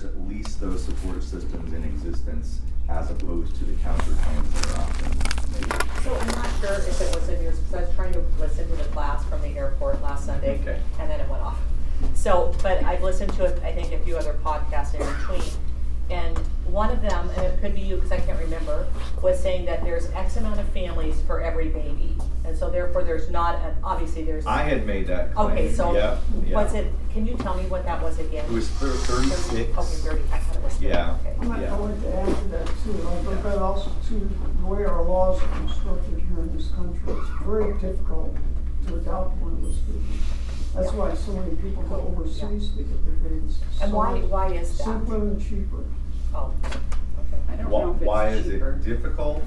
there's at least those support systems in existence as opposed to the counterclaims that are often made. So I'm not sure if it was in yours, because I was trying to listen to the class from the airport last Sunday, Okay. and then it went off. So, but I've listened to, I think, a few other podcasts in between. And one of them, and it could be you, because I can't remember, was saying that there's X amount of families for every baby. And so therefore, there's not, an obviously, there's. I had made that claim. Okay, so Yeah, yeah. was it, can you tell me what that was again? It was thir- thirty-six. Okay, thirty, I thought it was thirty, Yeah. okay. I might, Yeah. I like to add to that too, like, but but also to the way our laws are constructed here in this country, it's very difficult to adopt one of those babies. That's why so many people go overseas to get their babies. And So why, why is that? Simpler and cheaper. Oh, okay. I don't Why, know if why it's is cheaper. it difficult?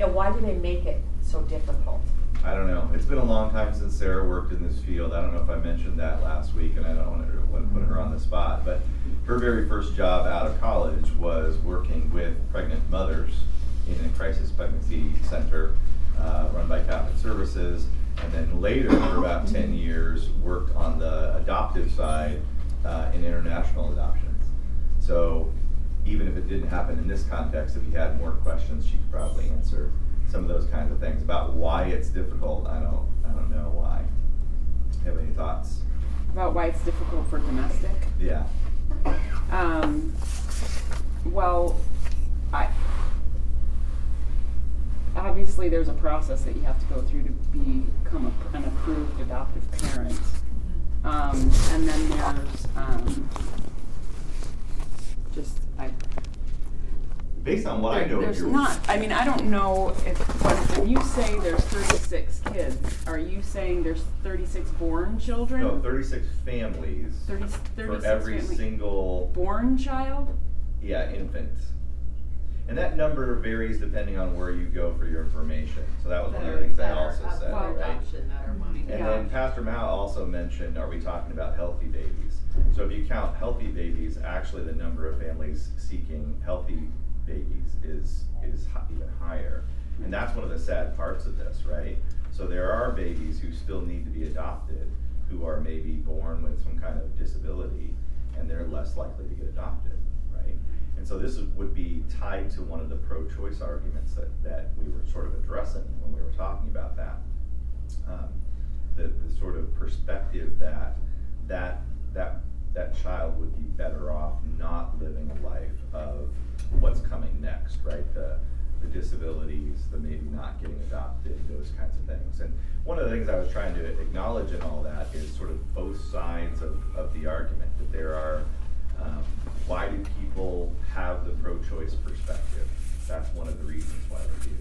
Yeah, why do they make it so difficult? I don't know. It's been a long time since Sarah worked in this field. I don't know if I mentioned that last week, and I don't want to, want to put her on the spot. But her very first job out of college was working with pregnant mothers in a crisis pregnancy center uh, run by Catholic Services. And then later, for about 10 years, worked on the adoptive side uh, in international adoptions. So even if it didn't happen in this context, if you had more questions, she could probably answer some of those kinds of things about why it's difficult. I don't, I don't know why. Have any thoughts? About why it's difficult for domestic? Yeah. Um, well, I, obviously there's a process that you have to go through to become a, an approved adoptive parent. Um, and then there's, um, just, I, Based on what I know of there's your not, I mean, I don't know if, when, when you say there's thirty-six kids, are you saying there's thirty-six born children? no, 36 families Thirty, for thirty-six every family- single Born child? yeah infant. And that number varies depending on where you go for your information. So that was one of the things I also said, Well, right? adoption that are wanting. And Yeah. then Pastor Mao also mentioned, are we talking about healthy babies? So if you count healthy babies, actually the number of families seeking healthy babies is, is even higher. And that's one of the sad parts of this, right? So there are babies who still need to be adopted, who are maybe born with some kind of disability, and they're less likely to get adopted, right? And so this is, would be tied to one of the pro-choice arguments that, that we were sort of addressing when we were talking about that. Um, the, the sort of perspective that that that that child would be better off not living a life of what's coming next, right? The the disabilities, the maybe not getting adopted, those kinds of things. And one of the things I was trying to acknowledge in all that is sort of both sides of, of the argument that there are um, why do people have the pro-choice perspective? That's one of the reasons why they do.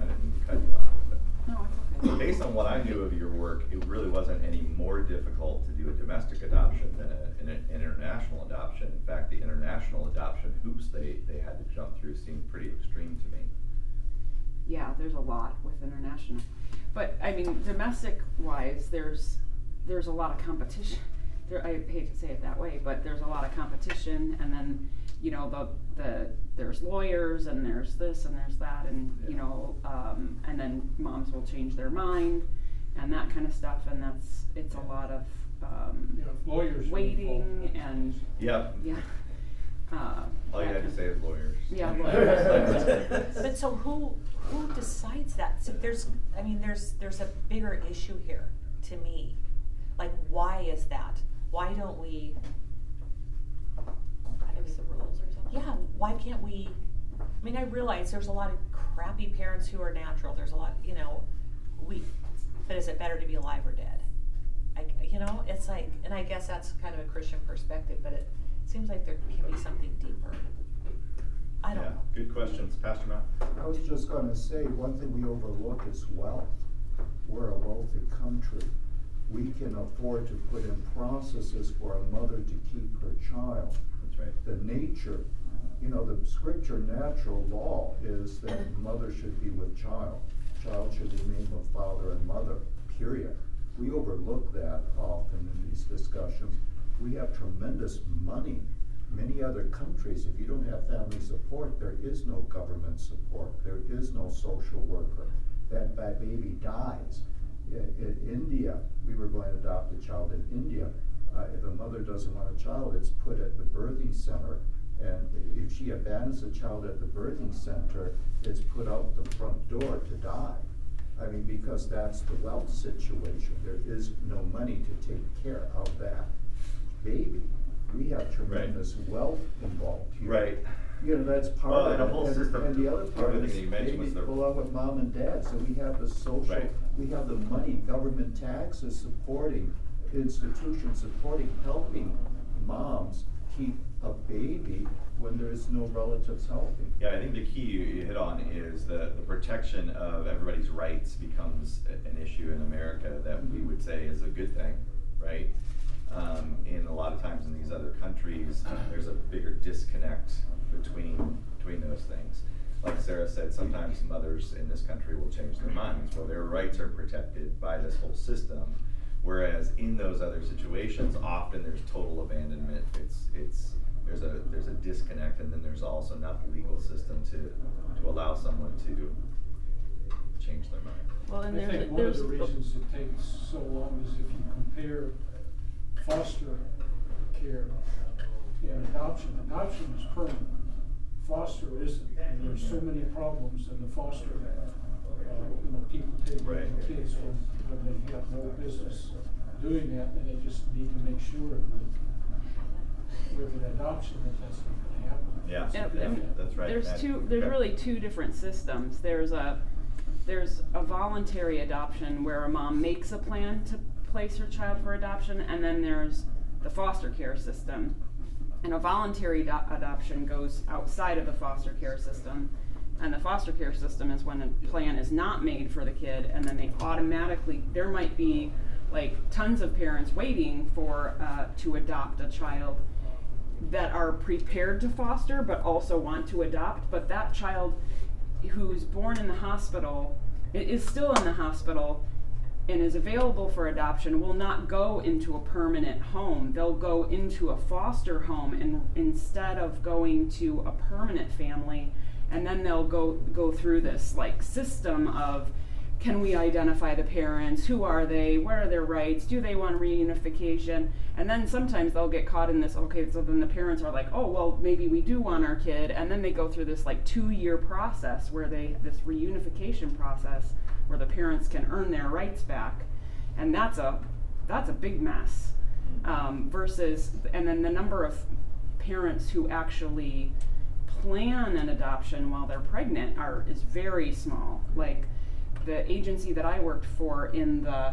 I didn't mean to cut you off, but No, it's okay. based on what I knew of your work, it really wasn't any more difficult to do a domestic adoption than a, an, an international adoption. In fact, the international adoption hoops they, they had to jump through seemed pretty extreme to me. Yeah, there's a lot with international. But I mean, domestic wise, there's there's a lot of competition. There, I hate to say it that way, but there's a lot of competition, and then you know the the there's lawyers and there's this and there's that, and you know, um, and then moms will change their mind and that kind of stuff, and that's it's a lot of um, Yeah, if lawyers. are waiting involved, and Yep. yeah. Uh, All you that had to kind say is lawyers. Yeah, lawyers. But so who, who decides that? So there's, I mean, there's, there's a bigger issue here, to me. Like, why is that? Why don't we? I don't the rules or something? Yeah, why can't we, I mean, I realize there's a lot of crappy parents who are natural, there's a lot, you know, we, but is it better to be alive or dead? I, you know, it's like, and I guess that's kind of a Christian perspective, but it seems like there can be something deeper. I don't Yeah, know. good questions, Pastor Matt. I was just gonna say, one thing we overlook is wealth. We're a wealthy country. We can afford to put in processes for a mother to keep her child. That's right. The nature, you know, the scripture natural law is that mother should be with child. Child should remain with father and mother, period. We overlook that often in these discussions. We have tremendous money. Many other countries, if you don't have family support, there is no government support, there is no social worker. That, that baby dies. In, in India, we were going to adopt a child in India. Uh, if a mother doesn't want a child, it's put at the birthing center. And if she abandons the child at the birthing center, it's put out the front door to die. I mean, because that's the wealth situation. There is no money to take care of that baby. We have tremendous wealth involved here. Right. You know, that's part Well, of the it. whole system- And the other part is thing that you babies belong with mom and dad, so we have the social, Right. we have the money, government taxes supporting, institutions supporting, helping moms keep a baby when there's no relatives helping. Yeah, I think the key you, you hit on is the, the protection of everybody's rights becomes a- an issue in America that we would say is a good thing, right? Um, and a lot of times in these other countries, there's a bigger disconnect between, between those things. Like Sarah said, sometimes mothers in this country will change their minds, well, their rights are protected by this whole system. Whereas in those other situations, often there's total abandonment, it's, it's, there's a, there's a disconnect, and then there's also not the legal system to, to allow someone to change their mind. Well, and I there's, think one of there's. the reasons it takes so long is if you compare foster care and adoption, adoption is permanent. Foster isn't, and there's so many problems in the foster, uh, you know, people taking Right. kids when, when they have no business doing that, and they just need to make sure that with an adoption, that that's not gonna happen. Yeah. And- and That's right, There's Matt. two, there's Okay. really two different systems. There's a, there's a voluntary adoption where a mom makes a plan to place her child for adoption, and then there's the foster care system. And a voluntary do- adoption goes outside of the foster care system. And the foster care system is when a plan is not made for the kid, and then they automatically, there might be like tons of parents waiting for, uh, to adopt a child that are prepared to foster but also want to adopt. But that child who's born in the hospital is still in the hospital and is available for adoption will not go into a permanent home. They'll go into a foster home and instead of going to a permanent family. And then they'll go go through this like system of can we identify the parents? Who are they? What are their rights? Do they want reunification? And then sometimes they'll get caught in this okay so then the parents are like oh well maybe we do want our kid. And then they go through this like two year process where they this reunification process where the parents can earn their rights back. And that's a that's a big mess. Um, versus and then the number of parents who actually plan an adoption while they're pregnant are is very small. Like the agency that I worked for in the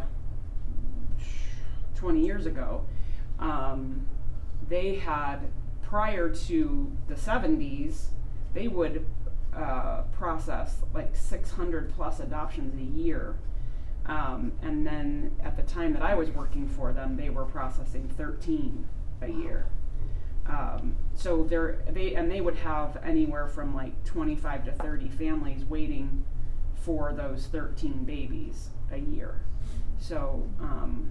20 years ago, um, they had prior to the 70s, they would uh, process like 600 plus adoptions a year. Um, and then at the time that I was working for them, they were processing 13 a year. Um, so they and they would have anywhere from like 25 to 30 families waiting for those 13 babies a year. So, um,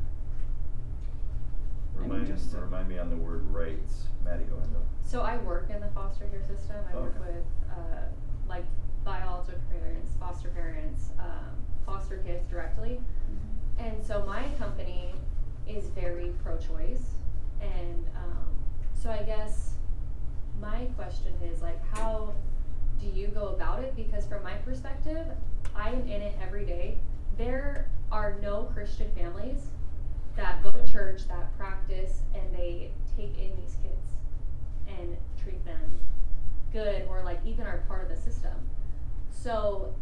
I mean, Remind, just to- remind me on the word rights. Maddie, go ahead. though. So I work in the foster care system. I work Okay. with uh, like biological parents, foster parents, um, foster kids directly. And so my company is very pro-choice, and um, so I guess my question is like, how do you go about it? Because from my perspective, I am in it every day. There are no Christian families that go to church, that practice, and they take in these kids and treat them good or like even are part of the system. So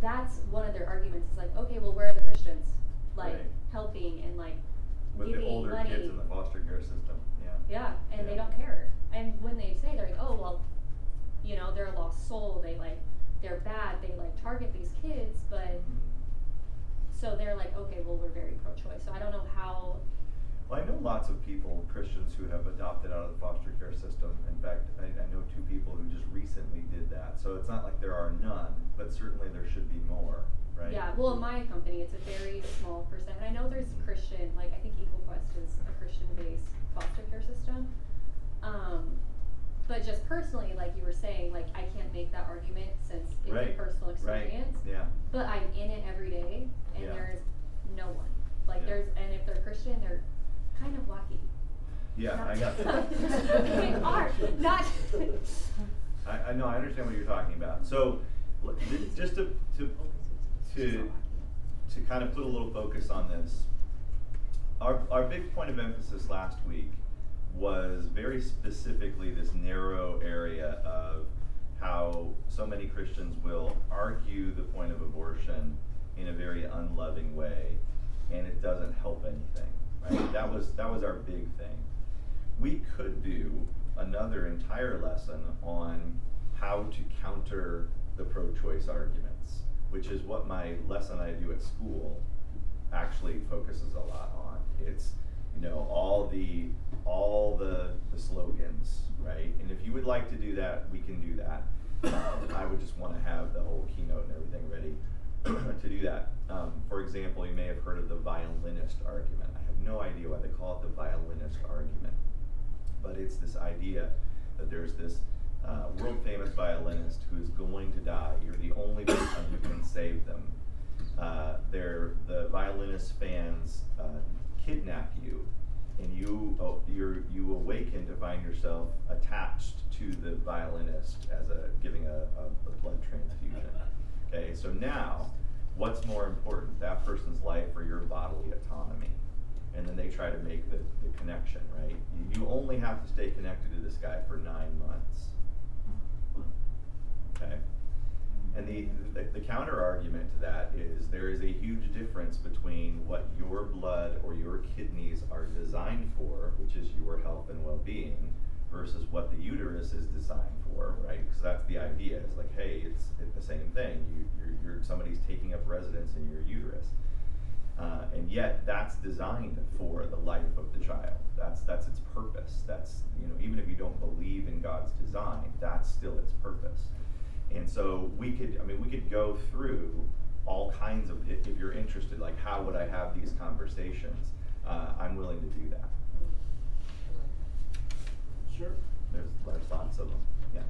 that's one of their arguments It's like, okay, well, where are the Christians? Like Right. helping and like With giving the older money. kids in the foster care system, yeah. Yeah, and they don't care. And when they say they're like, oh well, you know, they're a lost soul. They like, they're bad. They like target these kids, but so they're like, okay, well, we're very pro-choice. So I don't know how. Well, I know lots of people, Christians, who have adopted out of the foster care system. In fact, I, I know two people who just recently did that. So it's not like there are none, but certainly there should be more, right? Yeah, well, in my company, it's a very small percent. And I know there's Christian, like I think EqualQuest is a Christian-based foster care system. Um, but just personally, like you were saying, like I can't make that argument since it's Right, a personal experience. right, yeah. But I'm in it every day, and Yeah. there's no one. Like Yeah. there's, and if they're Christian, they're kind of wacky. Yeah, I got We are, not. I, I know, I understand what you're talking about. So, just to, to, to, to kind of put a little focus on this, our, our big point of emphasis last week was very specifically this narrow area of how so many Christians will argue the point of abortion in a very unloving way, and it doesn't help anything, right? That was, that was our big thing. We could do another entire lesson on how to counter the pro-choice arguments, which is what my lesson I do at school actually focuses a lot on. It's, you know, all the, all the, the slogans, right? And if you would like to do that, we can do that. Um, I would just wanna have the whole keynote and everything ready to do that. Um, for example, you may have heard of the violinist argument. I have no idea why they call it the violinist argument but it's this idea that there's this uh, world famous violinist who is going to die. You're the only person who can save them. Uh, they're, the violinist fans uh, kidnap you, and you oh, you're, you awaken to find yourself attached to the violinist as a giving a, a, a blood transfusion. Okay, so now, what's more important, that person's life or your bodily autonomy? and then they try to make the, the connection, right? You, you only have to stay connected to this guy for nine months. Okay? And the, the, the counter argument to that is there is a huge difference between what your blood or your kidneys are designed for, which is your health and well being, versus what the uterus is designed for, right? Because that's the idea. It's like, hey, it's, it's the same thing. You, you're, you're, somebody's taking up residence in your uterus. Uh, and yet that's designed for the life of the child. That's that's its purpose. That's you know even if you don't believe in God's design, that's still its purpose. And so we could I mean we could go through all kinds of if, if you're interested like how would I have these conversations? Uh, I'm willing to do that. Sure. There's there's lots of them. Yeah,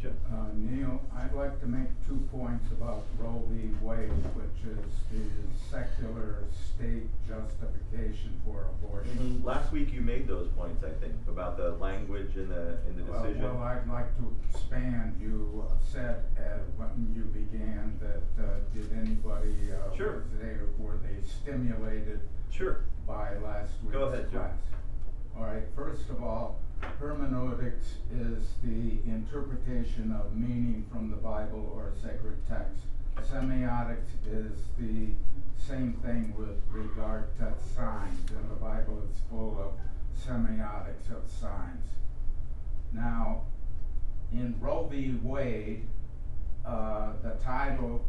Jim. Uh, Neil, I'd like to make two points about Roe v. Wade, which is the secular state justification for abortion. Last week you made those points I think about the language in the in the Well, decision. Well, I'd like to expand. You said uh, when you began that, uh, did anybody, uh, Sure. was they, were they stimulated sure. by last week's Go ahead, Joe. All right, first of all, hermeneutics is the interpretation of meaning from the Bible or sacred text. Semiotics is the same thing with regard to signs, and the Bible is full of semiotics of signs. Now, in Roe v. Wade, uh, the title,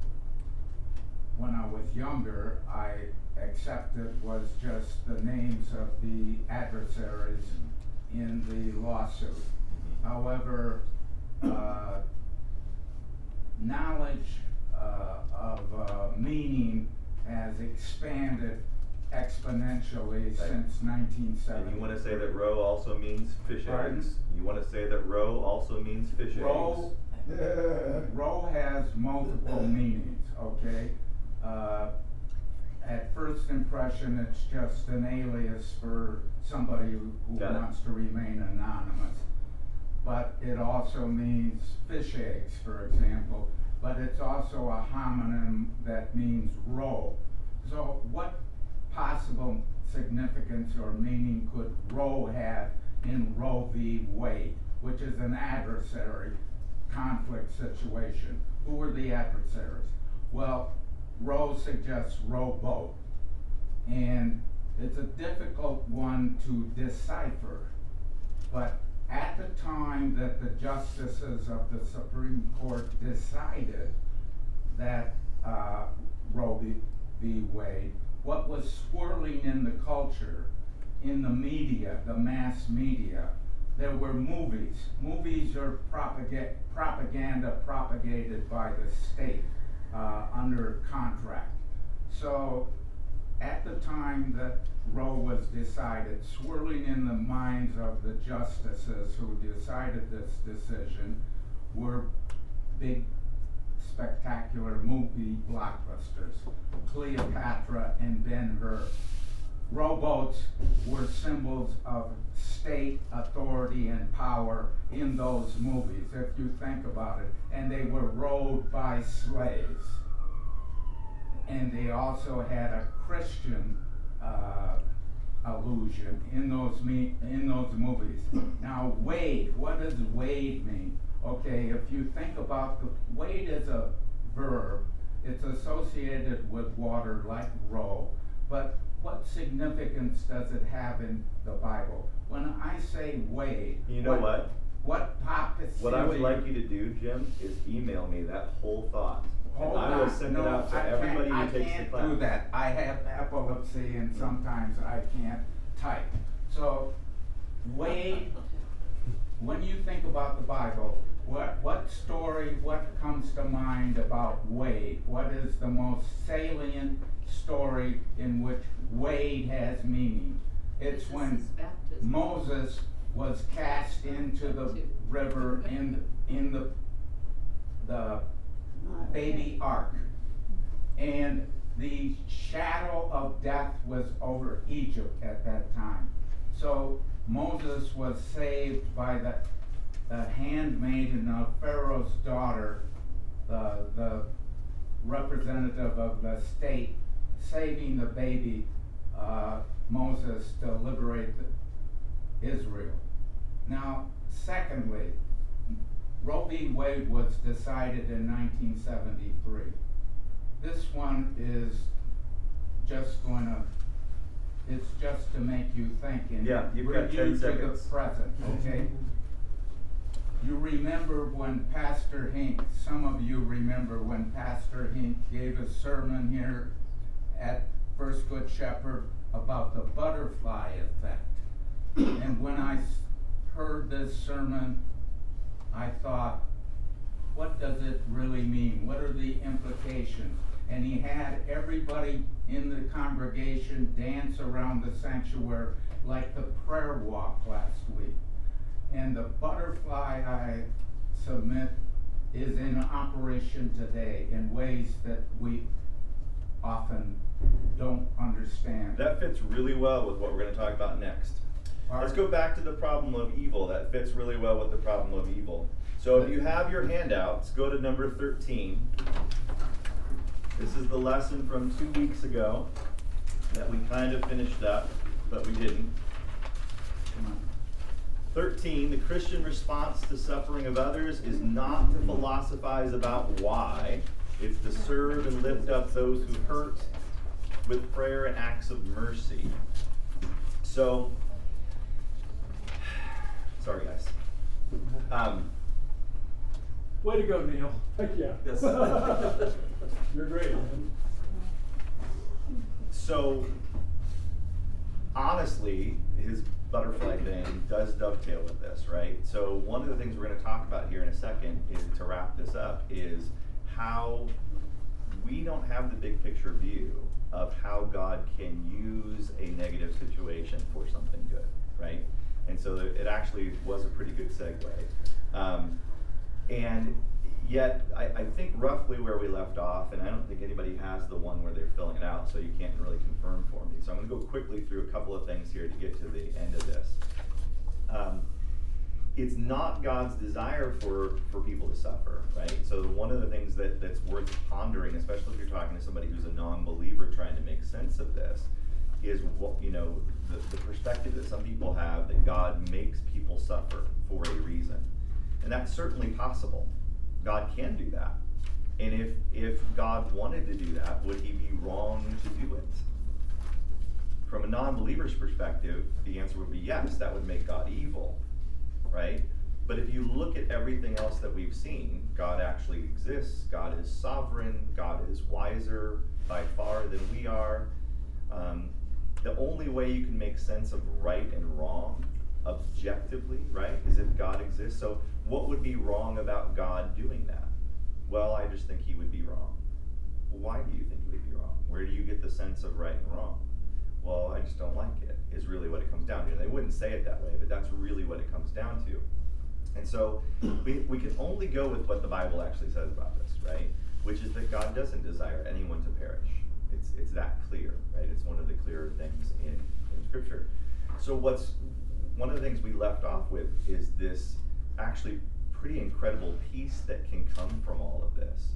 when I was younger, I accepted was just the names of the adversaries in the lawsuit. However, uh, knowledge of uh, meaning has expanded exponentially Right. since 1970. And you want to say that roe also means fish Pardon? eggs? You want to say that roe also means fish Roe, roe has multiple meanings, okay? Uh, at first impression, it's just an alias for somebody who, who wants to remain anonymous. But it also means fish eggs, for example, but it's also a homonym that means roe. So what possible significance or meaning could Roe have in Roe v. Wade, which is an adversary conflict situation? Who are the adversaries? Well, Roe suggests rowboat. And it's a difficult one to decipher. But at the time that the justices of the Supreme Court decided that uh, Roe v. Wade, what was swirling in the culture, in the media, the mass media, there were movies. Movies are propaga- propaganda propagated by the state uh, under contract. So at the time that Roe was decided, swirling in the minds of the justices who decided this decision were big, spectacular movie blockbusters, Cleopatra and Ben Hur. rowboats were symbols of state authority and power in those movies, if you think about it. And they were rowed by slaves. And they also had a Christian uh, allusion in those me- in those movies. Now, wade, what does wade mean? Okay, if you think about the wade is a verb, it's associated with water like row, but what significance does it have in the Bible? When I say wade, You know what? What pocket What I would like you to do, Jim, is email me that whole thought. And Hold I will on. send no, it out to I everybody can't, who takes I the can't class. do that. I have epilepsy and sometimes I can't type. So, Wade, when you think about the Bible, what, what story, what comes to mind about Wade? What is the most salient story in which Wade has meaning? It's when Moses was cast into the river in, in the, the baby ark. And the shadow of death was over Egypt at that time. So Moses was saved by the, the handmaiden of Pharaoh's daughter, the, the representative of the state, saving the baby, uh, Moses to liberate the, Israel. Now, secondly, Roe v. Wade was decided in 1973. This one is just going to, it's just to make you think and Yeah, you've got bring 10 you to the present, okay? You remember when Pastor Hink, some of you remember when Pastor Hink gave a sermon here at First Good Shepherd about the butterfly effect. And when I heard this sermon, I thought, what does it really mean? What are the implications? And he had everybody in the congregation dance around the sanctuary like the prayer walk last week. And the butterfly, I submit, is in operation today in ways that we often don't understand. That fits really well with what we're going to talk about next. Let's go back to the problem of evil. That fits really well with the problem of evil. So if you have your handouts, go to number 13. This is the lesson from two weeks ago that we kind of finished up, but we didn't. Come on. 13, the Christian response to suffering of others is not to philosophize about why, it's to serve and lift up those who hurt with prayer and acts of mercy. So, sorry guys. Um, Way to go, Neil. Heck yeah. Yes. You're great, man. so, honestly, his butterfly thing does dovetail with this, right? So, one of the things we're going to talk about here in a second is to wrap this up is how we don't have the big picture view of how God can use a negative situation for something good, right? And so it actually was a pretty good segue. Um, and yet, I, I think roughly where we left off, and I don't think anybody has the one where they're filling it out, so you can't really confirm for me. So I'm going to go quickly through a couple of things here to get to the end of this. Um, it's not God's desire for, for people to suffer, right? So one of the things that, that's worth pondering, especially if you're talking to somebody who's a non-believer trying to make sense of this, is what you know the, the perspective that some people have that God makes people suffer for a reason, and that's certainly possible. God can do that, and if if God wanted to do that, would He be wrong to do it? From a non-believer's perspective, the answer would be yes. That would make God evil right? But if you look at everything else that we've seen, God actually exists. God is sovereign. God is wiser by far than we are. Um, the only way you can make sense of right and wrong objectively, right, is if God exists. So, what would be wrong about God doing that? Well, I just think he would be wrong. Why do you think he would be wrong? Where do you get the sense of right and wrong? Well, I just don't like it, is really what it comes down to. They wouldn't say it that way, but that's really what it comes down to. And so we, we can only go with what the Bible actually says about this, right? Which is that God doesn't desire anyone to perish. It's, it's that clear, right? It's one of the clearer things in, in Scripture. So, what's one of the things we left off with is this actually pretty incredible peace that can come from all of this.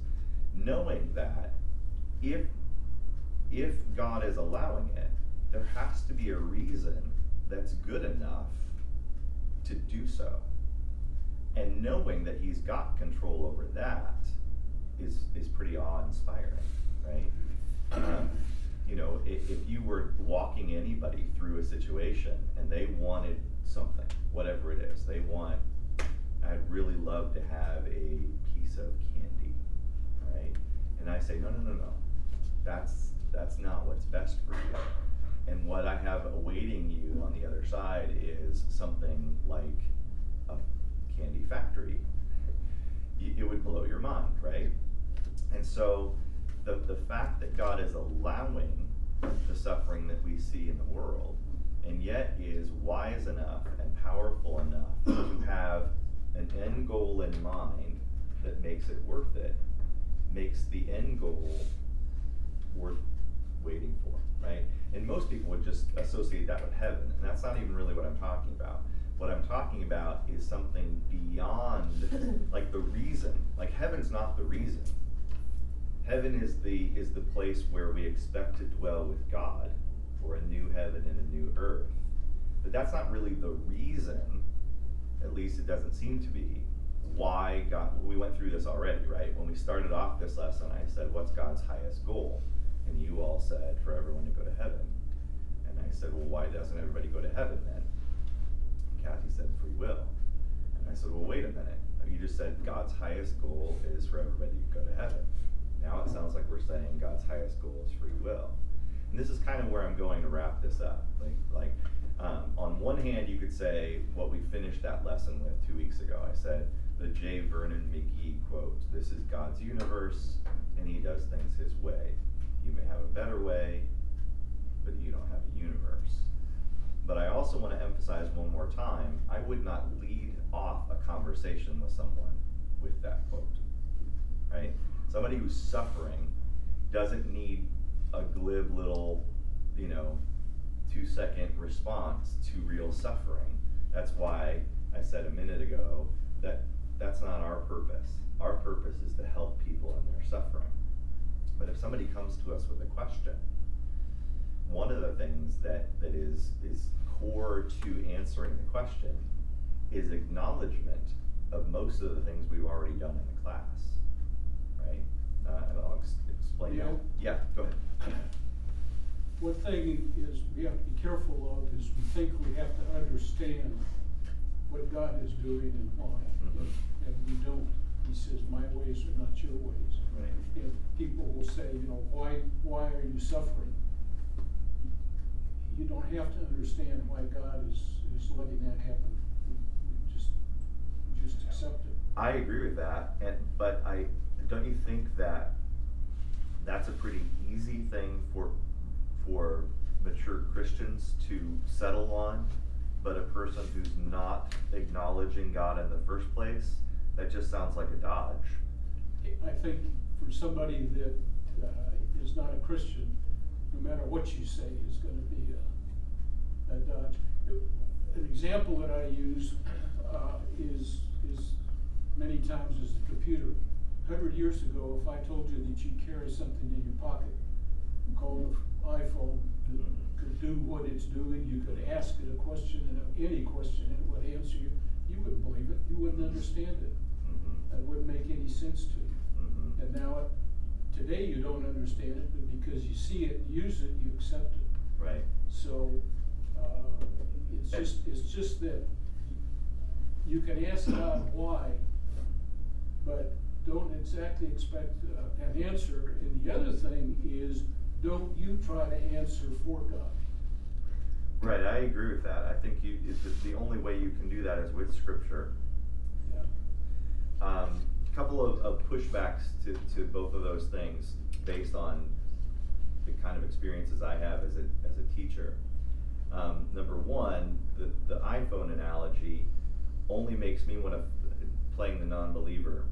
Knowing that if, if God is allowing it, there has to be a reason that's good enough to do so. And knowing that He's got control over that is, is pretty awe inspiring, right? Um, you know, if, if you were walking anybody through a situation and they wanted something, whatever it is, they want, I'd really love to have a piece of candy, right? And I say, no, no, no, no, that's that's not what's best for you. And what I have awaiting you on the other side is something like a candy factory. It would blow your mind, right? And so the, the fact that God is allowing the suffering that we see in the world, and yet is wise enough and powerful enough to have an end goal in mind that makes it worth it, makes the end goal worth waiting for, right? And most people would just associate that with heaven, and that's not even really what I'm talking about. What I'm talking about is something beyond, like the reason. Like heaven's not the reason. Heaven is the is the place where we expect to dwell with God for a new heaven and a new earth. But that's not really the reason, at least it doesn't seem to be, why God we went through this already, right? When we started off this lesson, I said, What's God's highest goal? And you all said, For everyone to go to heaven. And I said, Well, why doesn't everybody go to heaven then? And Kathy said, Free will. And I said, Well, wait a minute. You just said God's highest goal is for everybody to go to heaven. Now it sounds like we're saying God's highest goal is free will. And this is kind of where I'm going to wrap this up. Like, like um, on one hand, you could say what we finished that lesson with two weeks ago. I said the J. Vernon McGee quote This is God's universe, and he does things his way. You may have a better way, but you don't have a universe. But I also want to emphasize one more time I would not lead off a conversation with someone with that quote. Right? Somebody who's suffering doesn't need a glib little, you know, two second response to real suffering. That's why I said a minute ago that that's not our purpose. Our purpose is to help people in their suffering. But if somebody comes to us with a question, one of the things that, that is, is core to answering the question is acknowledgement of most of the things we've already done in the class, right? Uh, and I'll ex- explain that. Yeah, go ahead. One thing is we have to be careful of is we think we have to understand what God is doing and why. Mhm. And we don't. He says, my ways are not your ways. Right. And people will say, you know, why, why are you suffering? You don't have to understand why God is, is letting that happen. We, we just, just accept it. I agree with that, and but I don't you think that that's a pretty easy thing for for mature Christians to settle on, but a person who's not acknowledging God in the first place, that just sounds like a dodge. I think for somebody that uh, is not a Christian, no matter what you say, is gonna be a, a dodge. An example that I use, uh, is, is many times is the computer. Hundred years ago, if I told you that you'd carry something in your pocket, called an iPhone, that could do what it's doing, you could ask it a question, and any question, and it would answer you, you wouldn't believe it, you wouldn't understand it. Mhm. That wouldn't make any sense to you. Mhm. And now, it- today you don't understand it, but because you see it, use it, you accept it. Right. So, uh, it's just, it's just that you can ask God why, but don't exactly expect uh, an answer. And the other thing is, don't you try to answer for God. Right, I agree with that. I think you, the- the only way you can do that is with scripture. Yeah. Um, couple of, of pushbacks to, to both of those things based on the kind of experiences I have as a, as a teacher. Um, number one, the, the iPhone analogy only makes me want to, playing the non-believer,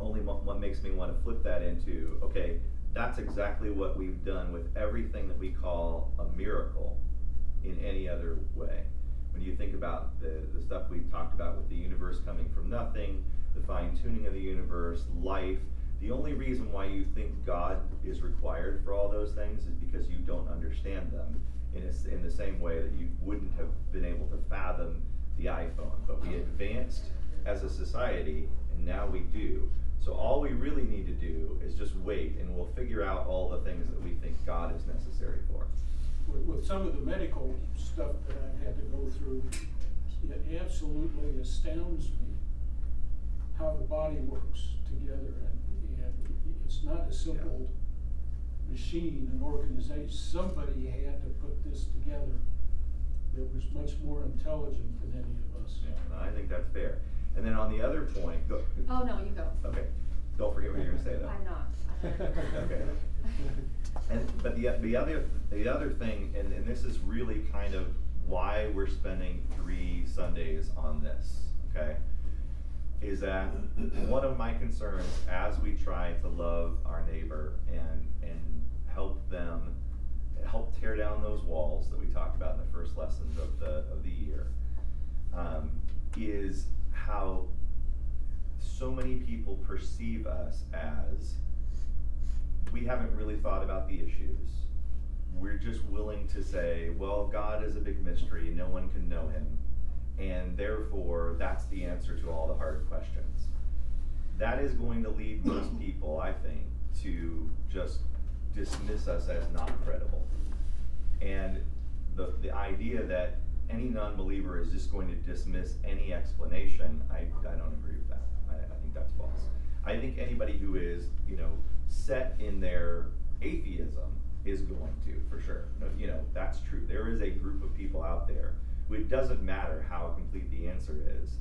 only what makes me want to flip that into, okay, that's exactly what we've done with everything that we call a miracle in any other way. When you think about the, the stuff we've talked about with the universe coming from nothing, the fine tuning of the universe, life, the only reason why you think God is required for all those things is because you don't understand them in, a, in the same way that you wouldn't have been able to fathom the iPhone. But we advanced as a society, and now we do. So all we really need to do is just wait, and we'll figure out all the things that we think God is necessary for. With, with some of the medical stuff that I've had to go through, it absolutely astounds me how the body works together, and, and it's not a simple machine, an organization. Somebody had to put this together that was much more intelligent than any of us. Yeah, I think that's fair. And then on the other point, go. Oh, no, you go. Okay, don't forget what you're gonna say though. I'm not. I'm not. Okay. And, but the, the other, the other thing, and, and this is really kind of why we're spending three Sundays on this, okay? Is that one of my concerns as we try to love our neighbor and, and help them, help tear down those walls that we talked about in the first lessons of the, of the year, um, is how so many people perceive us as we haven't really thought about the issues. We're just willing to say, well, God is a big mystery, no one can know him, and therefore that's the answer to all the hard questions. That is going to lead most people, I think, to just dismiss us as not credible. And the, the idea that any non believer is just going to dismiss any explanation, I, I don't agree with that. I, I think that's false. I think anybody who is, you know, set in their atheism is going to, for sure. You know, that's true. There is a group of people out there who it doesn't matter how complete the answer is.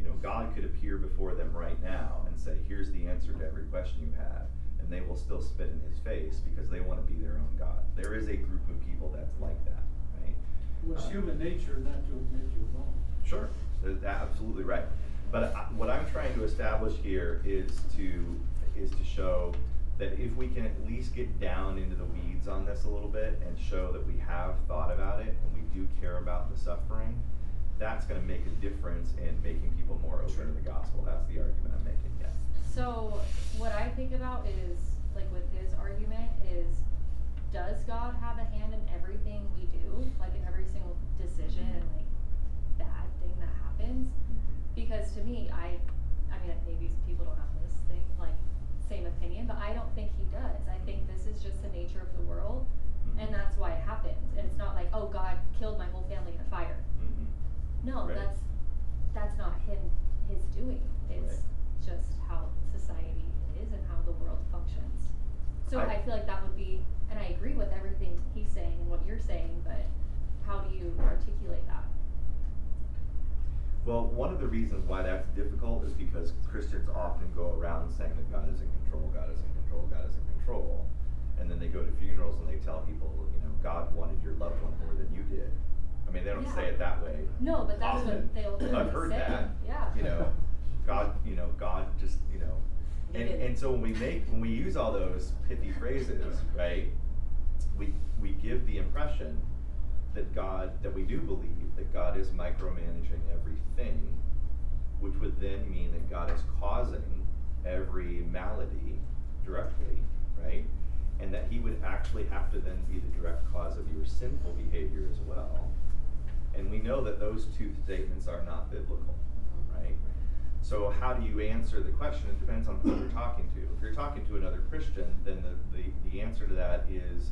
You know, God could appear before them right now and say, here's the answer to every question you have. And they will still spit in his face because they want to be their own God. There is a group of people that's like that, it's human nature not to admit you're wrong. Sure, that's absolutely right. But I, what I'm trying to establish here is to is to show that if we can at least get down into the weeds on this a little bit and show that we have thought about it and we do care about the suffering, that's going to make a difference in making people more open to the gospel. That's the argument I'm making. yes. So what I think about is like with his argument is does God have a hand in everything we do? Like in every single decision and like bad thing that happens? Because to me, I I mean maybe people don't have this thing like same opinion, but I don't think he does. I think this is just the nature of the world and that's why it happens. And it's not like, oh God killed my whole family in a fire. Mhm. No, Right. that's that's not him his doing. It's Right. just how society is and how the world functions. So I- I, feel like that would be and I agree with everything he's saying and what you're saying, but how do you articulate that? Well, one of the reasons why that's difficult is because Christians often go around saying that God is in control, God is in control, God is in control. And then they go to funerals and they tell people, you know, God wanted your loved one more than you did. I mean, they don't say it that way. No, but that's often. what they'll I've heard say. that. Yeah. You know, God, you know, God just, you know. And, and so when we make, when we use all those pithy phrases, right, we, we give the impression that God, that we do believe that God is micromanaging everything, which would then mean that God is causing every malady directly, right? And that he would actually have to then be the direct cause of your sinful behavior as well. And we know that those two statements are not biblical? So how do you answer the question? It depends on who you're talking to. If you're talking to another Christian, then the, the, the answer to that is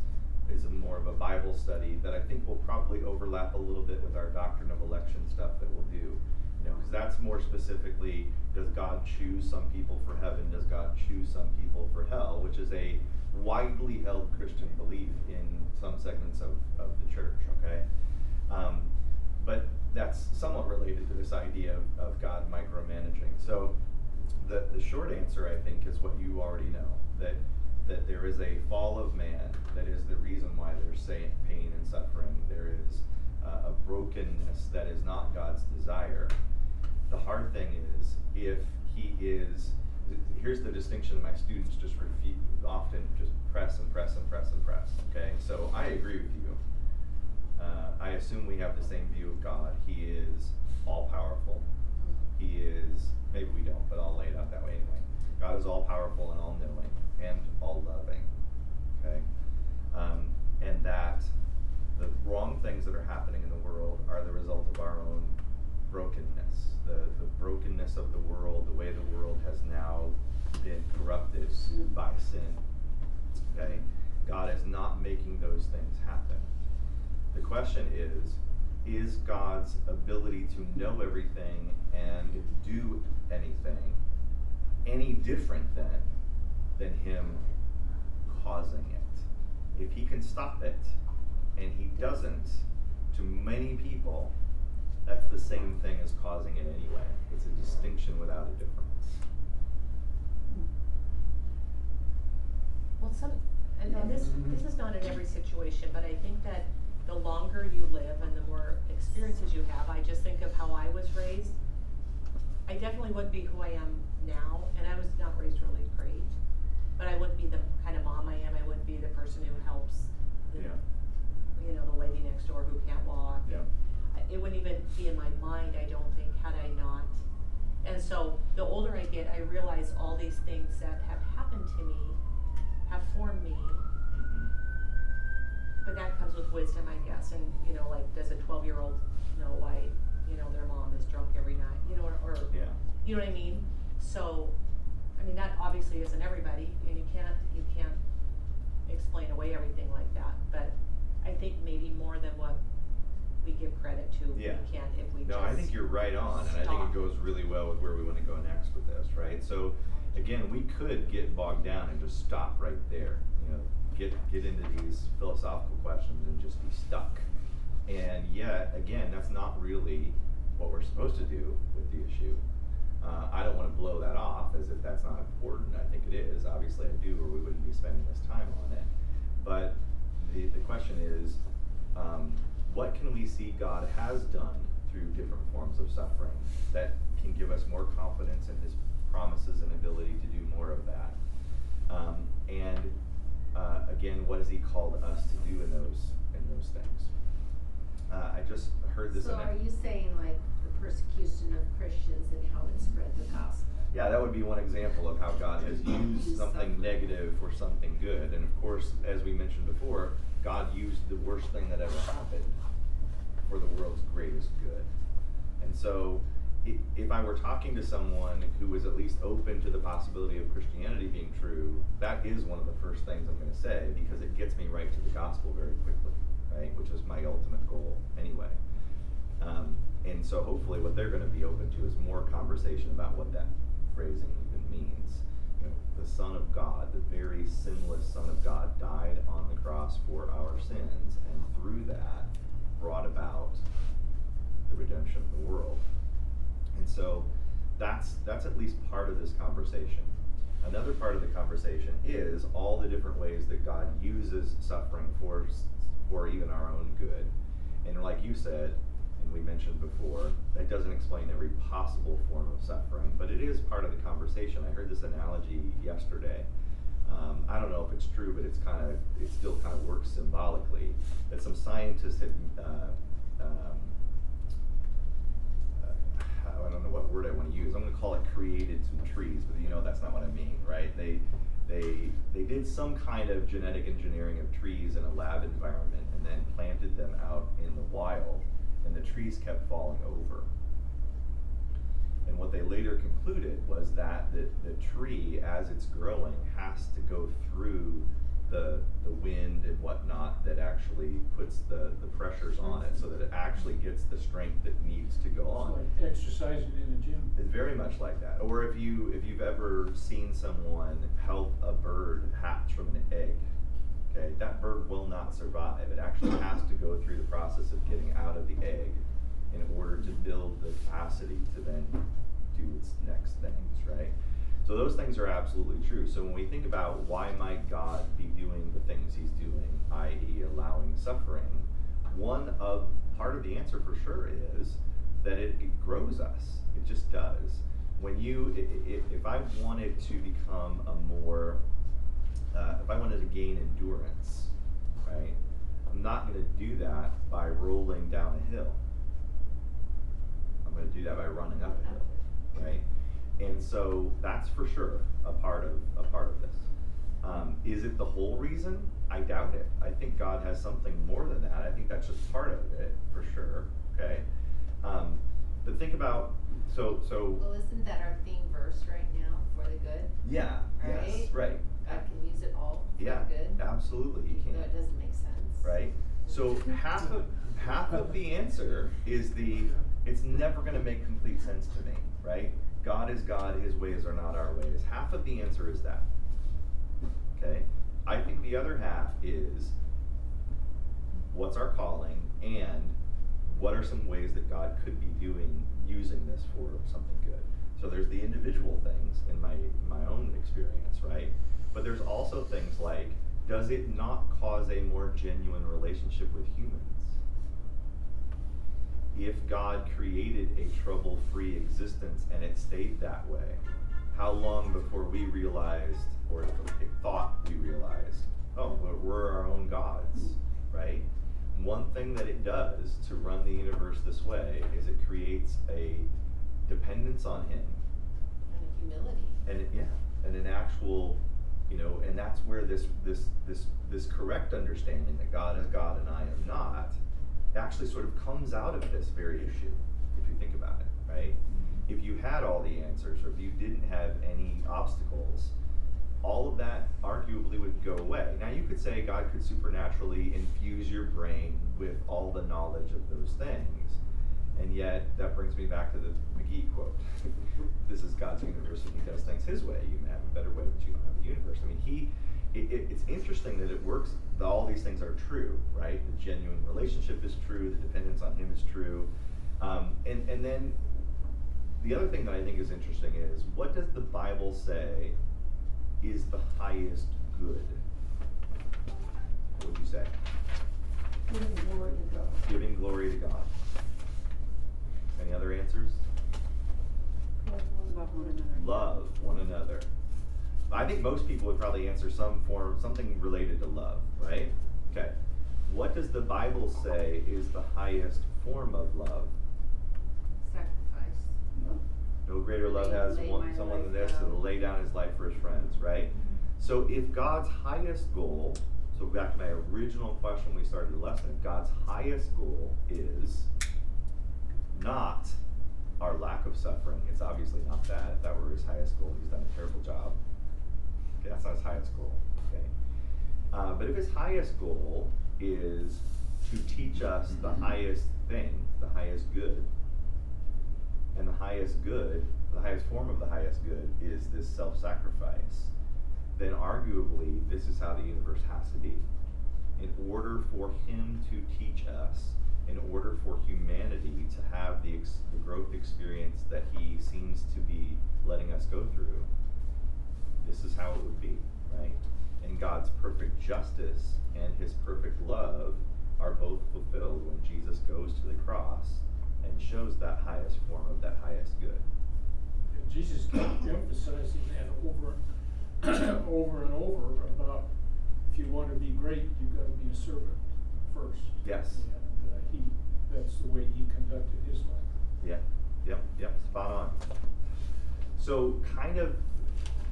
is more of a Bible study that I think will probably overlap a little bit with our doctrine of election stuff that we'll do. You know, because that's more specifically, does God choose some people for heaven? Does God choose some people for hell? Which is a widely held Christian belief in some segments of, of the church, okay? Um, but that's somewhat related to this idea of, of God micromanaging. So the, the short answer, I think, is what you already know that, that there is a fall of man that is the reason why there's pain and suffering. There is uh, a brokenness that is not God's desire. The hard thing is if he is, here's the distinction my students just refu- often just press and press and press and press. Okay, so I agree with you. Uh, I assume we have the same view of God. He is all powerful. He is, maybe we don't, but I'll lay it out that way anyway. God is all powerful and all knowing and all loving. Okay? Um, and that the wrong things that are happening in the world are the result of our own brokenness. The, the brokenness of the world, the way the world has now been corrupted by sin. Okay? God is not making those things happen. The question is is God's ability to know everything and do anything any different than than him causing it? If he can stop it and he doesn't, to many people, that's the same thing as causing it anyway. It's a distinction without a difference. Well, some, and, this, this is not in every situation, but I think that the longer you live and the more experiences you have, I just think of how I was raised. I definitely wouldn't be who I am now, and I was not raised really great, but I wouldn't be the kind of mom I am. I wouldn't be the person who helps, the, Yeah. you know, the lady next door who can't walk. Yeah. It wouldn't even be in my mind, I don't think, had I not. And so the older I get, I realize all these things that have happened to me have formed me. Mhm. But that comes with wisdom, I guess. And you know, like, does a twelve-year-old know why you know their mom is drunk every night? You know, or, or Yeah. you know what I mean? So, I mean, that obviously isn't everybody, and you can't you can't explain away everything like that. But I think maybe more than what we give credit to, Yeah. we can't if we No. I think you're right on, and I think it goes really well with where we want to go next with this, right? So, again, we could get bogged down and just stop right there. You know, get get into these philosophical questions and just be stuck. And yet, again, that's not really what we're supposed to do with the issue. Uh, I don't want to blow that off as if that's not important. I think it is. Obviously, I do, or we wouldn't be spending this time on it. But the, the question is, um, what can we see God has done through different forms of suffering that can give us more confidence in His promises and ability to do more of that? Um, and uh, again, what has He called us to do in those in those things? Uh, I just heard this. So are you saying like the persecution of Christians and how it spread the gospel? Yeah, that would be one example of how God has used something negative for something good. And of course, as we mentioned before, God used the worst thing that ever happened for the world's greatest good. And so, if I were talking to someone who was at least open to the possibility of Christianity being true, that is one of the first things I'm going to say because it gets me right to the gospel very quickly, right? Which is my ultimate goal anyway. Um, and so hopefully what they're going to be open to is more conversation about what that phrasing even means. You know, the Son of God, the very sinless Son of God, died on the cross for our sins, and through that brought about the redemption of the world. And so that's that's at least part of this conversation. Another part of the conversation is all the different ways that God uses suffering for for even our own good. And like you said, and we mentioned before, that doesn't explain every possible form of suffering, but it is part of the conversation. I heard this analogy yesterday. Um, I don't know if it's true, but it's kind of it still kind of works symbolically. That some scientists had uh, um, I don't know what word I want to use. I'm going to call it created some trees, but you know that's not what I mean, right? They they they did some kind of genetic engineering of trees in a lab environment and then planted them out in the wild, and the trees kept falling over. And what they later concluded was that the, the tree, as it's growing, has to go through the, the wind and whatnot that actually puts the, the pressures on it so that it actually gets the strength that needs to go on. It's like exercising in the gym. It's very much like that. Or if you if you've ever seen someone help a bird hatch from an egg, okay, that bird will not survive. It actually has to go through the process of getting out of the egg in order to build the capacity to then do its next things, right? So those things are absolutely true. So when we think about why might God be doing the things he's doing, i.e. allowing suffering, one of part of the answer for sure is that it, it grows us. It just does. When you, i- i- if I wanted to become a more uh, if I wanted to gain endurance, right? I'm not going to do that by rolling down a hill. I'm going to do that by running up a hill, right? And so that's for sure a part of a part of this. Um, is it the whole reason? I doubt it. I think God has something more than that. I think that's just part of it for sure. Okay, um, but think about so so. Well, isn't that our theme verse right now for the good? Yeah. Yes. Right? Right. God can use it all for Yeah. the good. Absolutely, Even can. though it doesn't make sense. right? So half of half of the answer is the it's never going to make complete sense to me, right? God is God, his ways are not our ways. Half of the answer is that. Okay? I think the other half is what's our calling and what are some ways that God could be doing using this for something good. So there's the individual things in my my own experience, right? But there's also things like does it not cause a more genuine relationship with humans? If God created a trouble free existence and it stayed that way, how long before we realized or thought we realized, oh, we're- we're our own gods, right? One thing that it does to run the universe this way is it creates a dependence on Him And a humility. and it- yeah, and an actual, you know, and that's where this this this this correct understanding that God is God and I am not actually sort of comes out of this very issue, if you think about it, right? If you had all the answers, or if you didn't have any obstacles, all of that arguably would go away. Now you could say God could supernaturally infuse your brain with all the knowledge of those things, and yet that brings me back to the McGee quote. this is God's universe and he does things his way. You may have a better way, but you don't have a universe. I mean, he, it, it, it's interesting that it works, that all these things are true, right? The genuine relationship is true, the dependence on him is true. Um, and, and then the other thing that I think is interesting is what does the Bible say is the highest good? What would you say? Giving glory to God. Giving glory to God. Any other answers? Love one another. love one another. I think most people would probably answer some form, something related to love, right? Okay. What does the Bible say is the highest form of love? Sacrifice. No greater love Lay- has lay one, someone than this to lay down his life for his friends, right? Mm-hmm. So if God's highest goal, so back to my original question we started the lesson, if God's highest goal is not our lack of suffering, it's obviously not that. If that were his highest goal, he's done a terrible job. That's not his highest goal. Okay. Uh, but if his highest goal is to teach us the highest thing, the highest good, and the highest good, the highest form of the highest good is this self sacrifice, then arguably this is how the universe has to be. In order for Him to teach us, in order for humanity to have the, ex- the growth experience that He seems to be letting us go through, this is how it would be, right? And God's perfect justice and His perfect love are both fulfilled when Jesus goes to the cross and shows that highest form of that highest good. And Jesus kept emphasizing that over, over and over about if you want to be great, you've got to be a servant first. Yes. And uh, he, that's the way he conducted his life. Yeah, yep, yep, spot on. So, kind of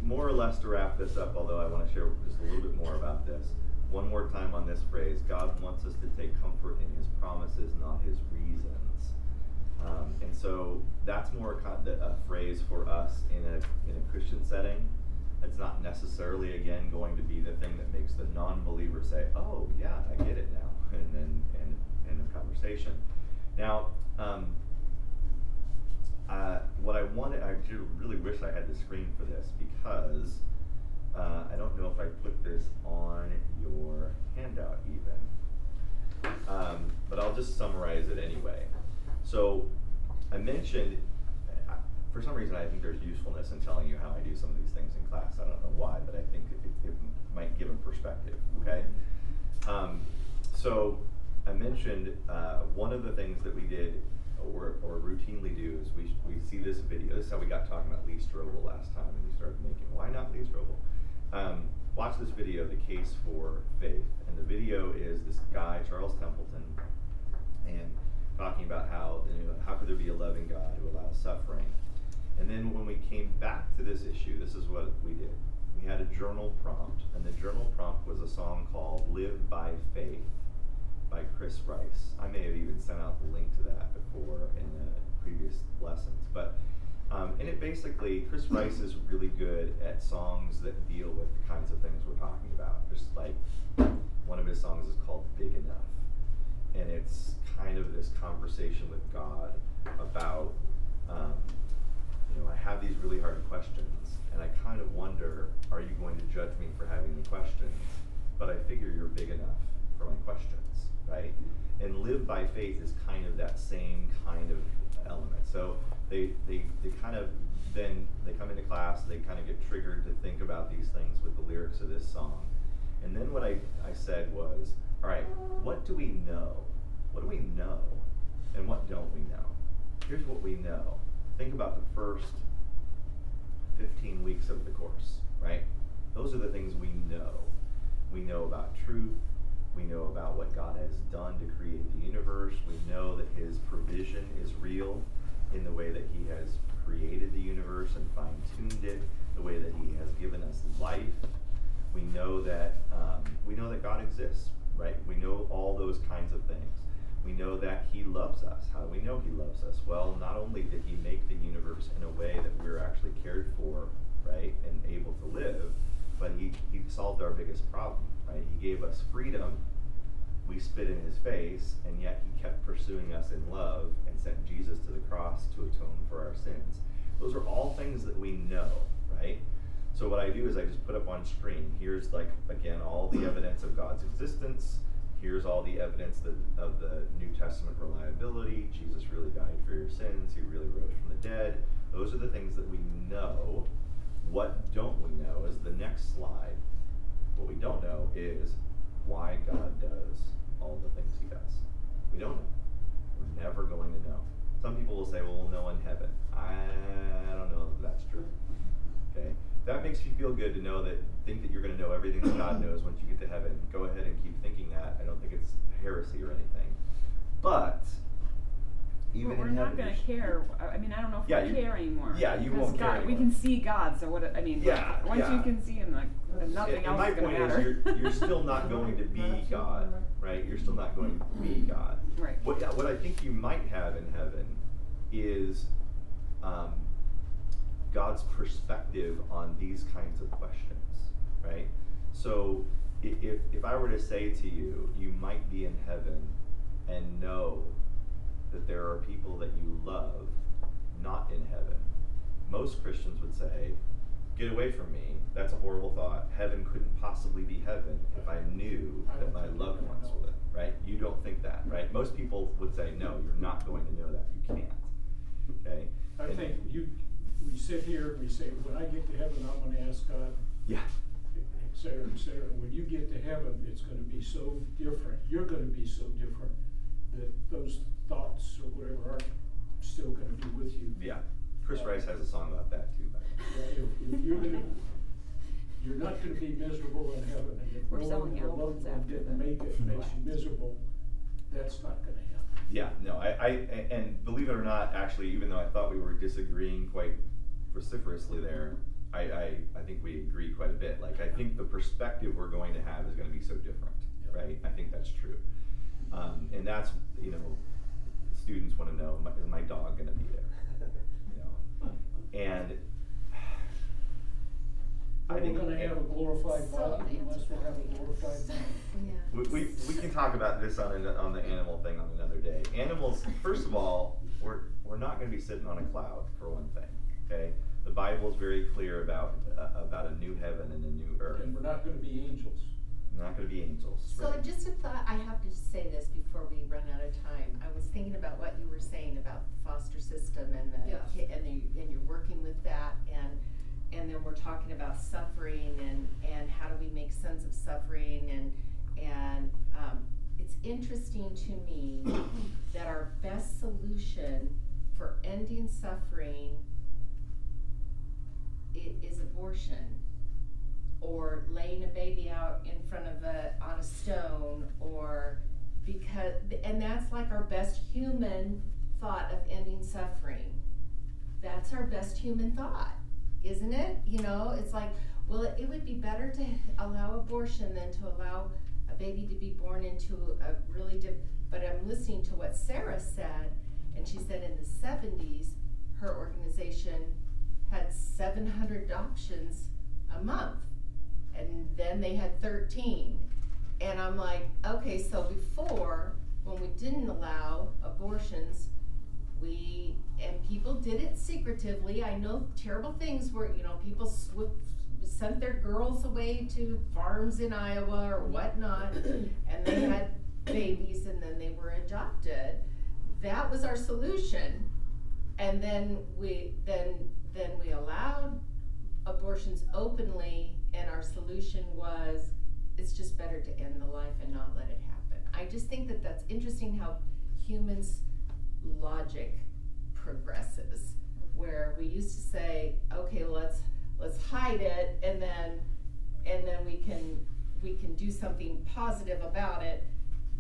more or less to wrap this up, although I want to share just a little bit more about this. One more time on this phrase God wants us to take comfort in his promises, not his reasons. Um, and so that's more a, a phrase for us in a, in a Christian setting. It's not necessarily, again, going to be the thing that makes the non believer say, oh, yeah, I get it now, and then and, and, a conversation. Now, um, uh, what I wanted, I do really wish I had the screen for this because uh, I don't know if I put this on your handout even. Um, but I'll just summarize it anyway. So I mentioned, for some reason, I think there's usefulness in telling you how I do some of these things in class. I don't know why, but I think it, it might give a perspective, okay? Um, so I mentioned uh, one of the things that we did or, or routinely do is we, we see this video. This is how we got talking about Lee Strobel last time, and we started making why not Lee Strobel? Um, watch this video, The Case for Faith. And the video is this guy, Charles Templeton, and talking about how you know, how could there be a loving God who allows suffering. And then when we came back to this issue, this is what we did. We had a journal prompt, and the journal prompt was a song called Live by Faith by Chris Rice. I may have even sent out the link to that before in the previous lessons. But um, and it basically, Chris Rice is really good at songs that deal with the kinds of things we're talking about. Just like one of his songs is called Big Enough. And it's kind of this conversation with God about, um, you know, I have these really hard questions, and I kind of wonder, are you going to judge me for having the questions? But I figure you're big enough for my questions, right? And live by faith is kind of that same kind of element. So they, they, they kind of then they come into class, they kind of get triggered to think about these things with the lyrics of this song. And then what I, I said was, all right, what do we know? What do we know? And what don't we know? Here's what we know. Think about the first 15 weeks of the course, right? Those are the things we know. We know about truth. We know about what God has done to create the universe. We know that His provision is real in the way that He has created the universe and fine tuned it, the way that He has given us life. We know that um, we know that God exists, right? We know all those kinds of things. We know that He loves us. How do we know He loves us? Well, not only did He make the universe in a way that we're actually cared for, right, and able to live, but He, he solved our biggest problem, He gave us freedom. We spit in His face, and yet He kept pursuing us in love and sent Jesus to the cross to atone for our sins. Those are all things that we know, right? So what I do is I just put up on screen. Here's like again all the evidence of God's existence. Here's all the evidence that, of the New Testament reliability. Jesus really died for your sins. He really rose from the dead. Those are the things that we know. What don't we know is the next slide. What we don't know is why God does all the things He does. We don't know. We're never going to know. Some people will say, well, we'll know in heaven. I don't know if that's true. Okay? That makes you feel good to know that, think that you're going to know everything that God knows once you get to heaven. Go ahead and keep thinking that. I don't think it's heresy or anything. But, even But we're in not heaven, gonna care. I I mean, I don't know if Yeah, we you- care anymore. yeah, you because won't care God, We can see God, so what? I mean, like, Yeah, once yeah. you can see Him, like nothing and, else and my is gonna point matter. is, you're, you're still not going to be God, right? You're still not going to be God. Right. What, what I think you might have in heaven is um, God's perspective on these kinds of questions, right? So if, if I were to say to you, you might be in heaven and know that there are people that you love not in heaven, most Christians would say, get away from me. That's a horrible thought. Heaven couldn't possibly be heaven if I knew I that my loved ones there, right? You don't think that, right? Most people would say, no, you're not going to know that. You can't. Okay? I And- think you, we sit here and we say, when I get to heaven, I'm gonna ask God, Yeah. et cetera, et cetera. When you get to heaven, it's gonna be so different, you're gonna be so different that those thoughts or whatever aren't still gonna be with you. Yeah. Chris Rice has a song about that too. by. Yeah, If, if you're gonna, you're not gonna be miserable in heaven, and if We're knowing selling your loved one didn't the- make it, makes you miserable, that's not gonna happen. Yeah, no, I and believe it or not, actually, even though I thought we were disagreeing quite vociferously there, I, I, I think we agree quite a bit. Like, I think the perspective we're going to have is going to be so different, Yeah. right? I think that's true. Um, and that's, you know, students want to know, my- is my dog going to be there? You know, and I We're gonna have a glorified So body, unless we have a glorified mind. Yeah. we, we, we can talk about this on, an, on the animal thing on another day. Animals, first of all, we're, we're not going to be sitting on a cloud, for one thing. Okay? The Bible is very clear about, uh, about a new heaven and a new earth. And we're not gonna be angels. We're not going to be angels. So right? just a thought, I have to say this before we run out of time. I was thinking about what you were saying about the foster system and the, Yeah. and the, and you're working with that and, and then we're talking about suffering and, and how do we make sense of suffering and, and, um, it's interesting to me that our best solution for ending suffering is abortion or laying a baby out in front of a, on a stone, or because, and that's like our best human thought of ending suffering. That's our best human thought, isn't it? You know, it's like, well, it, would be better to allow abortion than to allow a baby to be born into a really but I'm listening to what Sarah said, and she said in the seventies, her organization had seven hundred adoptions a month. And then they had thirteen. And I'm like, okay, so before, when we didn't allow abortions, we, and people did it secretively. I know terrible things where, you know, people sw- sent their girls away to farms in Iowa or whatnot, and they had babies and then they were adopted. That was our solution. And then we, then, then we allowed abortions openly, and our solution was, it's just better to end the life and not let it happen. I just think that that's interesting how humans' logic progresses. Where we used to say, okay, let's let's hide it, and then and then we can we can do something positive about it.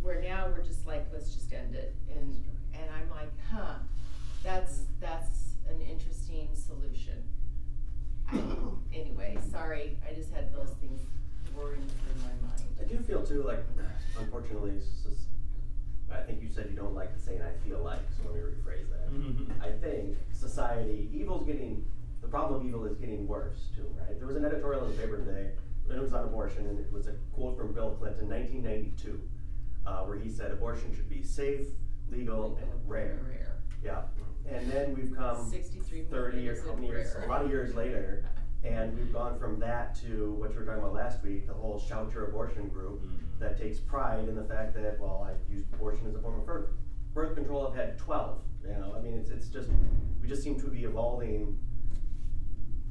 Where now we're just like, let's just end it, and and I'm like, huh, that's that's an interesting solution. I, anyway, sorry, I just had those things whirring through my mind. I do feel too like, unfortunately, I think you said you don't like the saying "I feel like," so let me rephrase that. I think society, evil's getting, the problem of evil is getting worse too, right? There was an editorial in the paper today, and it was on abortion, and it was a quote from Bill Clinton, 1992, uh, where he said abortion should be safe, legal, and rare. Rare. Yeah, and then we've come 63 thirty million or is how many years, rare. a lot of years later, and we've gone from that to what you were talking about last week, the whole shout your abortion group Mhm. that takes pride in the fact that, well, I've used abortion as a form of birth, birth control, I've had twelve, you know, I mean, it's, it's just, we just seem to be evolving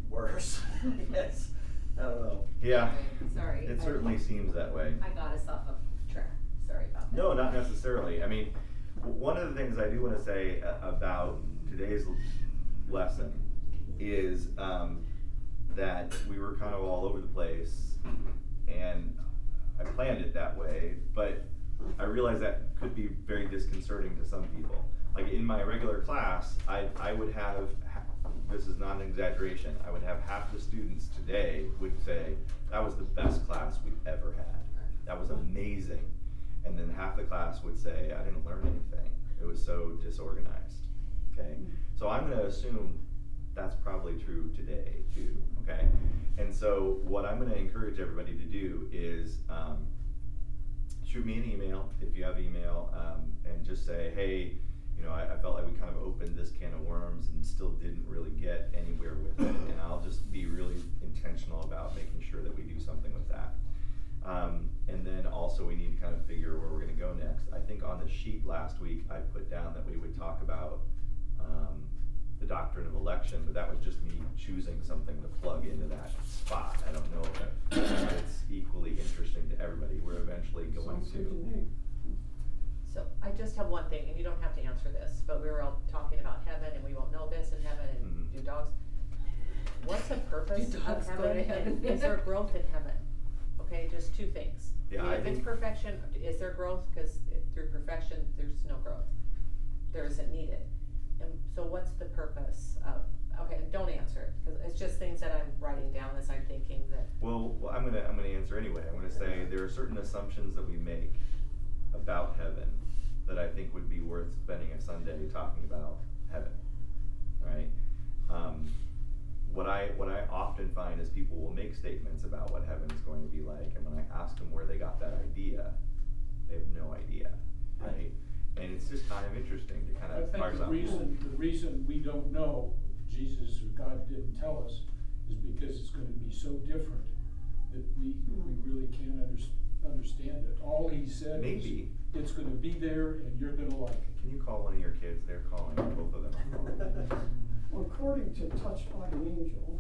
worse, I guess, I don't know. Yeah, Sorry. it I- certainly seems that way. I got us off of track, sorry about that. No, not necessarily. I mean, one of the things I do want to say about today's lesson is um, that we were kind of all over the place, and I planned it that way, but I realized that could be very disconcerting to some people. Like in my regular class, I, I would have, this is not an exaggeration, I would have half the students today would say, that was the best class we've ever had. That was amazing. And then half the class would say, I didn't learn anything. It was so disorganized. Okay? So I'm going to assume that's probably true today too. Okay? And so what I'm going to encourage everybody to do is um, shoot me an email if you have email um, and just say, hey, you know, I, I felt like we kind of opened this can of worms and still didn't really get anywhere with it. And I'll just be really intentional about making sure that we do something with that. Um, and then also we need to kind of figure where we're going to go next. I think on the sheet last week I put down that we would talk about um, the doctrine of election, but that was just me choosing something to plug into that spot. I don't know if it's equally interesting to everybody. We're eventually going Sounds to. to. So I just have one thing, and you don't have to answer this, but we were all talking about heaven, and we won't know this in heaven, and Mhm. do dogs. What's the purpose Do of dogs go heaven, to heaven? and is there growth in heaven? Okay, just two things. Yeah, mean, I if it's think- perfection, is there growth? Because through perfection, there's no growth. There isn't needed. So, what's the purpose of? Okay, don't answer it because it's just things that I'm writing down as I'm thinking that. Well, well, I'm gonna I'm gonna answer anyway. I'm gonna say there are certain assumptions that we make about heaven that I think would be worth spending a Sunday talking about heaven, right? Um, what I what I often find is people will make statements about what heaven is going to be like, and when I ask them where they got that idea, they have no idea, right? And it's just kind of interesting to kind I of think parse the out. reason, the reason we don't know, Jesus or God didn't tell us, is because it's gonna be so different that we, we hmm. really can't under, understand it. All he said is, Maybe. it's gonna be there and you're gonna like it. Can you call one of your kids? They're calling both of them. Well, according to Touched by an Angel,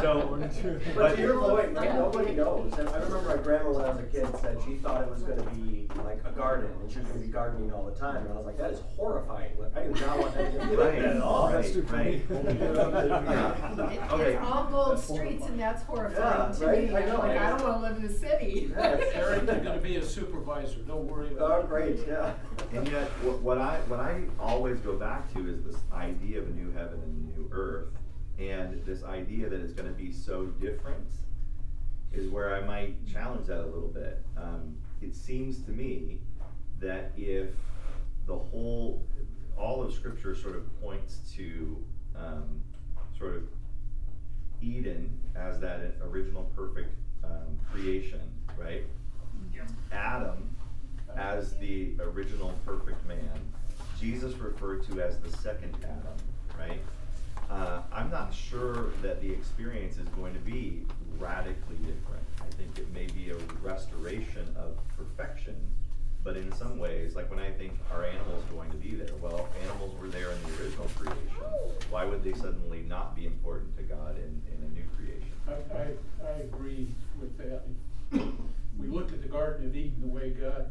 So, But to your point, like, nobody knows. And I remember my grandma when I was a kid said she thought it was gonna be like a garden and she was gonna be gardening all the time. And I was like, that is horrifying. Like, I do not want that to be like that at all. Right, That's too funny. right. It- Okay. It's all gold streets and that's horrifying Yeah, to right? me. I know. I'm like, I don't wanna live in the city. Yeah, it's Eric, you're gonna be a supervisor, don't worry about Oh, great, yeah. And yet, what, what I what I always go back to is this idea of a new heaven and a new earth, and this idea that it's going to be so different is where I might challenge that a little bit. Um, it seems to me that if the whole, all of Scripture sort of points to um, sort of Eden as that original perfect um, creation, right? Adam as the original perfect Jesus referred to as the second Adam, right? Uh, I'm not sure that the experience is going to be radically different. I think it may be a restoration of perfection, but in some ways, like when I think, are animals going to be there? Well, animals were there in the original creation. Why would they suddenly not be important to God in, in a new creation? I, I, I agree with that. We look at the Garden of Eden, the way God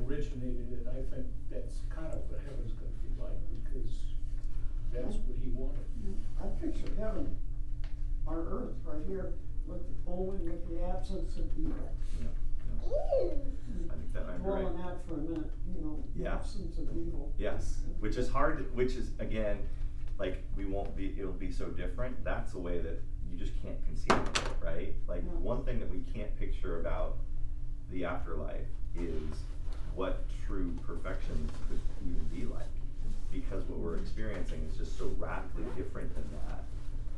originated it, I think that's kind of what heaven's gonna be like, because that's what he wanted. I picture heaven, our earth right here, with, only with the absence of evil. You know, I think that might be Dwell right. on that for a minute, you know, the Yeah. absence of evil. Yes, which is hard, which is, again, like, we won't be, it'll be so different, that's a way that you just can't conceive of it, right? Like, No. one thing that we can't picture about the afterlife is what true perfection could even be like. Because what we're experiencing is just so radically different than that.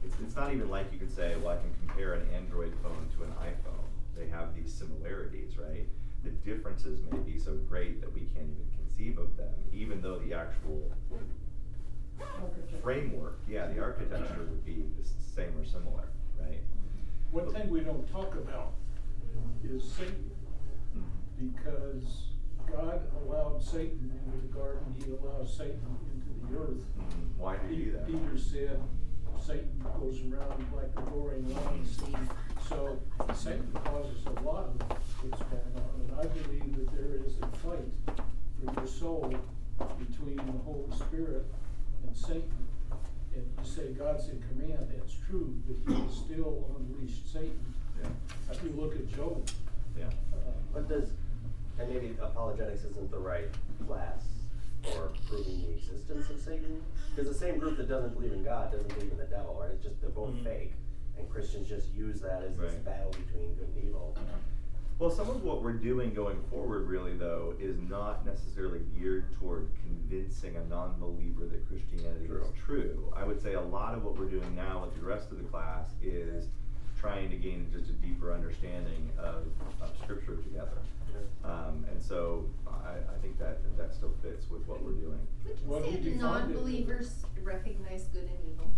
It's, it's not even like you could say, well, I can compare an Android phone to an iPhone. They have these similarities, right? The differences may be so great that we can't even conceive of them, even though the actual framework, yeah, the architecture would be the same or similar, right? One thing we don't talk about is Satan, mm-hmm. because God allowed Satan into the garden, he allowed Satan into the earth. Mhm. Why did he do that? Peter said, Satan goes around like a roaring lion, Steve. So Satan causes a lot of what's going on, and I believe that there is a fight for your soul between the Holy Spirit and Satan. And you say God's in command, that's true, but he still unleashed Satan. Yeah, If you look at Job, yeah. uh, What does, and maybe apologetics isn't the right class for proving the existence of Satan? Because the same group that doesn't believe in God doesn't believe in the devil, right? It's just, they're both Mhm. fake. And Christians just use that as this battle between good and evil. Well, some of what we're doing going forward, really, though, is not necessarily geared toward convincing a non believer that Christianity is true. I would say a lot of what we're doing now with the rest of the class is trying to gain just a deeper understanding of, of Scripture together. Um, and so I, I think that that still fits with what we're doing. Would Well, you say that non-believers recognize good and evil?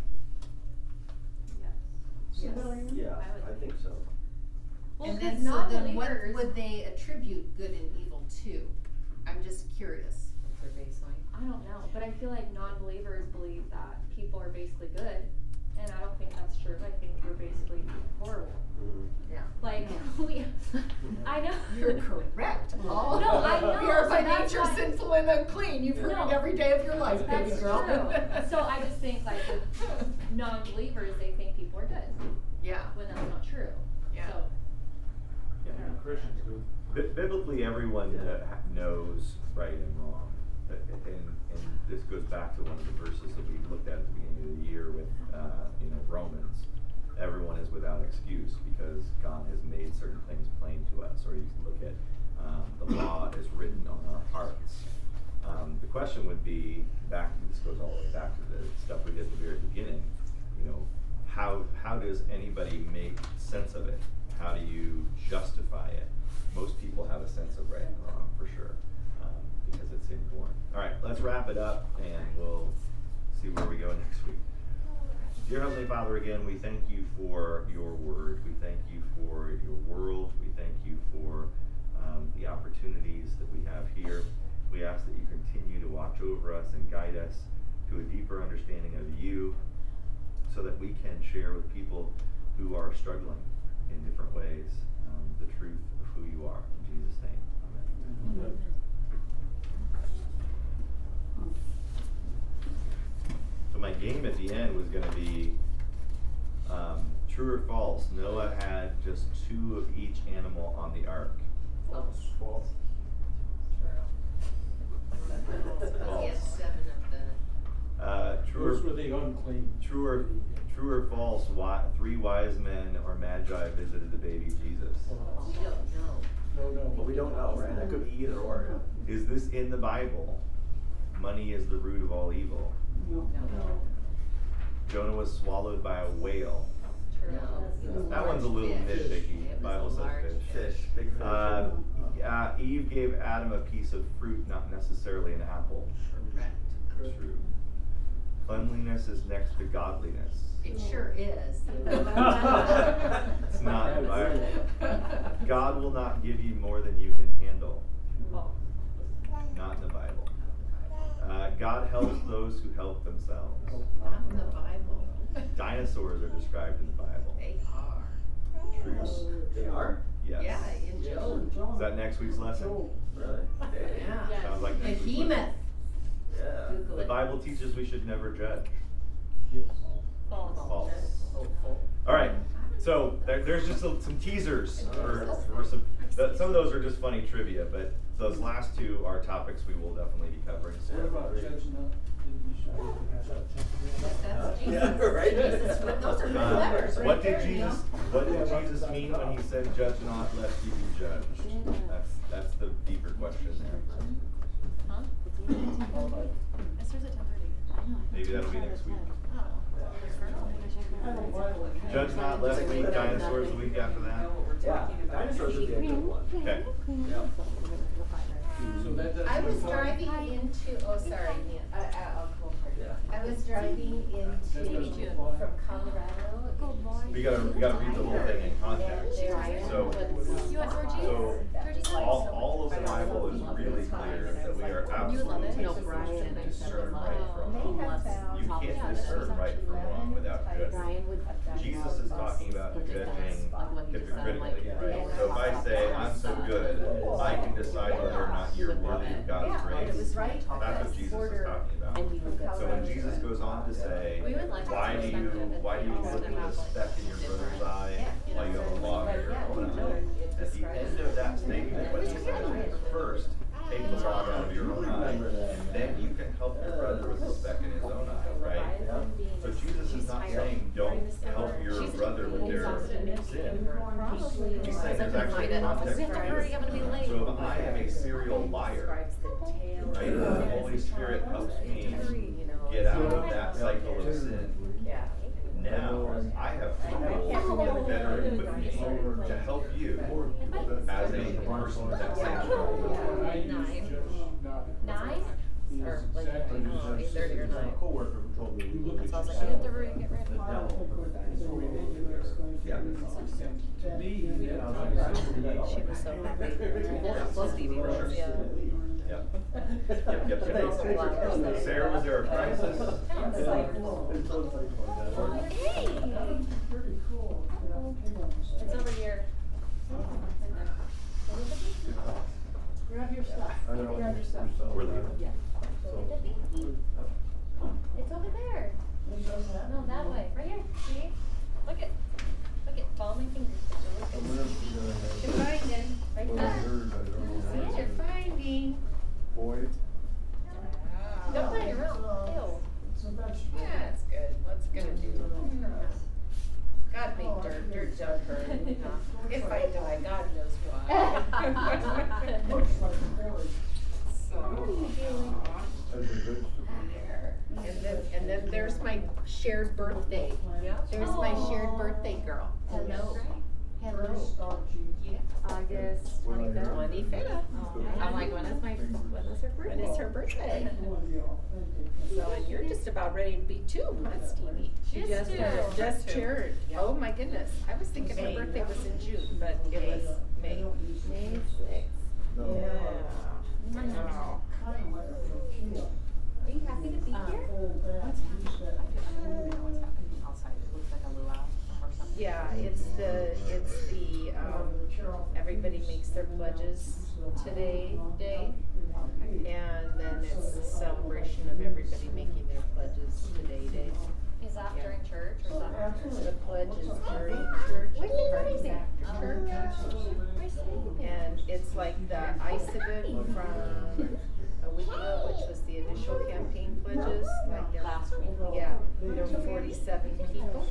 Yes. Say that? Yeah, I I think so. Well, And 'cause then, so then what would they attribute good and evil to? I'm just curious. What's their baseline? I don't know, but I feel like non-believers believe that people are basically good, and I don't think that's true. I think we're basically horrible. Mhm. Yeah. Like we, I know. You're correct. All No, I know, We are so by that's nature why- sinful and unclean. You've heard No. it every day of your life, baby That's girl. true. So I just think like with non-believers, they think people are good Yeah. when that's not true. Yeah. So Yeah. Christians do. Bi- Biblically, everyone uh, ha- knows right and wrong. And, this goes back to one of the verses that we looked at at the beginning of the year with, uh, you know, Romans. Everyone is without excuse because God has made certain things plain to us. Or you can look at um, the law is written on our hearts. Um, the question would be back. This goes all the way back to the stuff we did at the very beginning. You know, how how does anybody make sense of it? How do you justify it? Most people have a sense of right and wrong for sure, because it's inborn. All right, let's wrap it up, and we'll see where we go next week. Dear Heavenly Father, again, we thank you for your word. We thank you for your world. We thank you for um, the opportunities that we have here. We ask that you continue to watch over us and guide us to a deeper understanding of you so that we can share with people who are struggling in different ways um, the truth of who you are. In Jesus' name, amen. So my game at the end was going to be um, true or false. Noah had just two of each animal on the ark. False. False. He had seven of the. Uh, true Those or were the unclean. True or, true or false, wi- three wise men or magi visited the baby Jesus. We don't know. No, no. But we don't know, right? That could be either or. Is this in the Bible? Money is the root of all evil. No. No. Jonah was swallowed by a whale. No. That one's a little Large fish. nitpicky. Bible says large fish. Fish, big fish. Uh, uh, Eve gave Adam a piece of fruit, not necessarily an apple. Correct. True. Cleanliness is next to godliness. It sure is. It's not in the Bible. God will not give you more than you can handle. Not in the Bible. Uh, God helps those who help themselves. Not in the Bible. Dinosaurs are described in the Bible. They are. True. They are? Yes. Yeah, in Job. Is that next week's lesson? Really? Dang. Yeah. Sounds like next week's lesson. Behemoth. Yeah. Google The it. Bible teaches we should never judge. Yes. False. False. All right. So there, there's just a, some teasers for, for some. The, some of those are just funny trivia, but those last two are topics we will definitely be covering soon. What about judging not? Yeah, right. Jesus, those are Uh, letters right what did there, Neil. Jesus What did Jesus mean when he said, "Judge not, lest you be judged"? That's that's the deeper question there. Huh? It starts at ten thirty. Maybe that'll be next week. I don't buy it. Judge not, lest we eat dinosaurs the week after that. Yeah, dinosaurs would be a good one. Okay. Yeah. So that doesn't. I was involve- driving into, oh, sorry, Neil, uh, uh, go first. Yeah. I was driving That into, doesn't from apply. Colorado. We gotta we gotta read the whole thing in context. So You want Georgie? so Georgie's all all of the Bible is really clear that we are You would love absolutely supposed to discern right from wrong. You can't discern right from wrong without judging. Jesus is talking about judging hypocritically, right? So if I say, I'm so good, I can decide whether or not you're worthy of God's grace. it was right at That's what Jesus is talking about. So when Jesus goes on to say, We would like why do you, why do you look at the speck in your brother's eye while you have a We have to hurry, I'm gonna be late. So if I am a serial liar, right, the Holy Spirit helps me get out of that cycle of sin. Now, I have tools that are equipped to help you as a person that's. Nine? Nine? Or like, thirty or 9 control you have to get She was so happy. Yeah. It's hey! It's over here. Grab your stuff. Grab your stuff. We're leaving. It's over there. No, that way. Right here. See? Look at, look at, follow my fingers. You're finding. Right there. See it? You're finding. Boyd. Don't put it in your mouth. Ew. It's. Yeah, it's good. What's it gonna do? Hmm. God made dirt, dirt don't hurt. If I die, God knows why. Looks like a berry. So. As a vegetable. There. And then, and then there's my shared birthday. There's my shared birthday girl. Hello. Very Hello. starchy. Yeah. August twenty-fifth. Twenty-fifth. I'm like, when is my, when is her birthday? is her birthday? Wanna be authentic. So, and you're just about ready to be two, huh, Stevie? She just uh, turned. Just turned. Oh, my goodness. I was thinking her birthday was in June, but it was May. May sixth. No. Yeah. Wow. Kinda like a tortilla. Are you happy to be uh, here? What's happening? I don't know what's happening outside. It looks like a luau or something. Yeah, it's the, it's the, um, everybody makes their pledges today day. And then it's the celebration of everybody making their pledges today day. Is that Yeah. during church or is that after? The pledge is oh, during church, What are you doing? after oh, church. And it's like the ice of it from a week ago, which was the initial campaign pledges, like there. Last week. Yeah, there were forty-seven people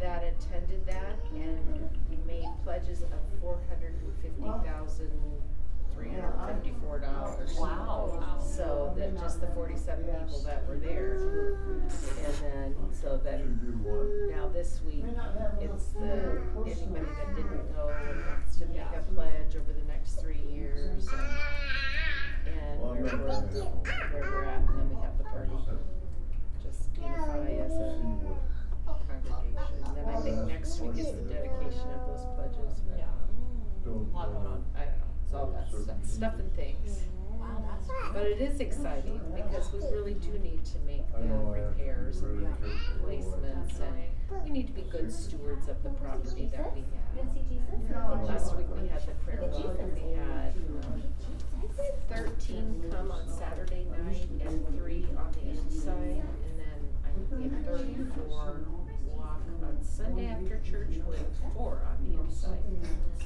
that attended that and made pledges of four hundred and fifty thousand, three hundred and fifty-four dollars. Wow. So that just the forty-seven people that were there. And then, so then, now this week, it's the, anybody that didn't go and wants to make a pledge over the next three years and, and where we're, where we're at, and then we have the party. Just unify as a congregation. And then I think next week is the dedication of those pledges. Yeah. Don't, lot going on. I don't know. It's all that stuff, stuff and things. Wow, that's great. But it is exciting because we really do need to make the know, I have to be repairs and really careful. replacements and we need to be good stewards of the property that we have. see Jesus? Last week we had the prayer walk and we had um, thirteen come on Saturday night and three on the inside. And then I think thirty-four walk on Sunday after church with four on the inside.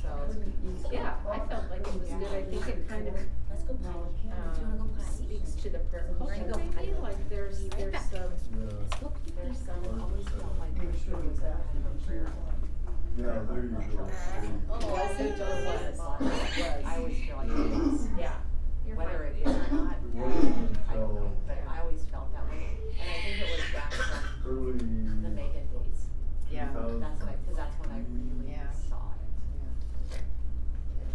So, yeah, I felt like it was good. I think it kind of Let's go potty. Do you wanna go um, potty? speaks to the prayer We're culture, gonna go maybe, like there's, there's some, Yeah, there's some. Always felt like there was that in prayer. yeah, there you go. Oh, I see what it was. I always feel like it is. Yeah. Whether it is or not, It wasn't I don't know, until but I always felt that way. And I think it was back from early the Megan days. Yeah. 2000, That's what I, cause that's when I really Yeah. saw it.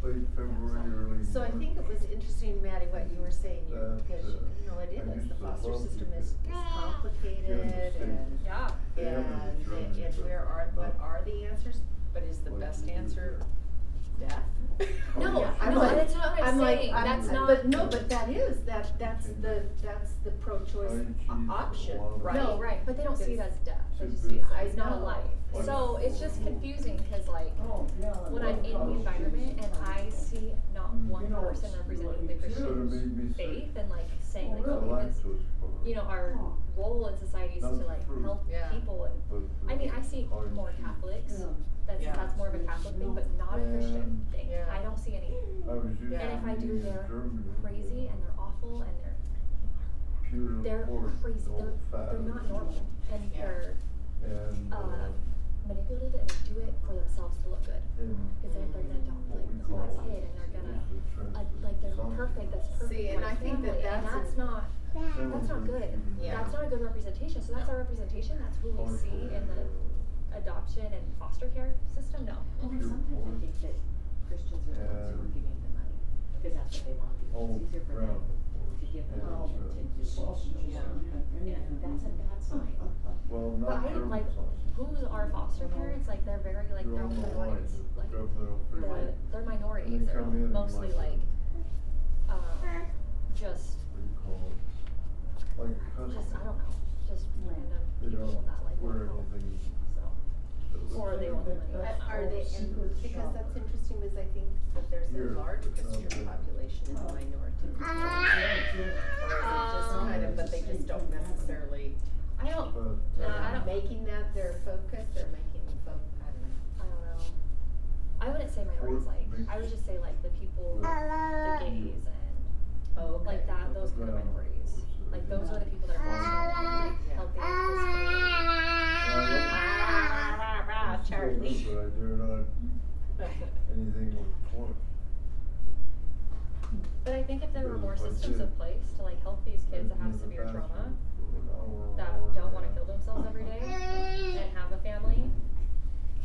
late February, early. So I think it was interesting, Maddie, what you were saying, you know, That, because, uh, you know, it I is, used the to foster love system because is, is complicated Yeah, and, Yeah. They have and, the insurance, and and but where are, what not are the answers? But is the what best you do. answer death? No, oh, yeah. I'm no, like- that's not what I'm like, saying. I'm- That's not- But no, but that is, that, that's the, that's the pro-choice Iron cheese, o- option, a lot of- right? No, right, but they don't see it as death. They just see it as it's not a I know. life. Like- So it's just confusing because like when I'm in the environment and I see not one person representing the like- Sort of Christian made me sick. faith and like saying like, really? because Lactose for- you know our role in society is to like help Yeah. people and I mean I see more. Catholics. That's Yeah. that's more of a Catholic thing, but not a Christian thing. Yeah. I don't see any I was used Yeah. And if I do, they're crazy and they're awful and they're they're crazy. They're they're not normal and they're uh, uh, manipulative and they do it for themselves to look good. Because they're, they're gonna adopt like the whole kid and they're gonna uh, like they're perfect. That's perfect See, and I think that family, and that's that's not some that's not good. Yeah. That's not a good representation. So that's our representation. That's who we see in the adoption and foster care system. No. Pure Sometimes I think that Christians are the ones who are giving the money, because that's what they want to do. It's easier for them ground, of course. to give the And, money than to do Sausages. Yeah. And that's a bad sign. Well, But not I German like sausage. Who's our foster parents? Like they're very like They're they're on the line, minorities. the Like government the, official. they're minorities. they They're come in and mostly like- like um, just What do you call it? Like a just I don't know, just random They people don't that like wear want help. anything So that looks or they want the money. That's Are they, called and secret because shop. that's interesting, because I think that there's Here, a large but not Christian there. population in the minority. Or is just Um, kind of, but they just don't necessarily, I don't But, No, uh, I don't- making that their focus, they're making them focus, I don't know. I don't know. I wouldn't say my Or like I would just say like the people the gays and Oh, okay. like that those kind of minorities. Like those are the people that are fostering Yeah. helping this community. Ah, rah, Charlie. But I dare not anything with pork. But I think if there were more systems in place to like help these kids that have severe trauma bathroom for an hour, that don't want to kill themselves every day and have a family,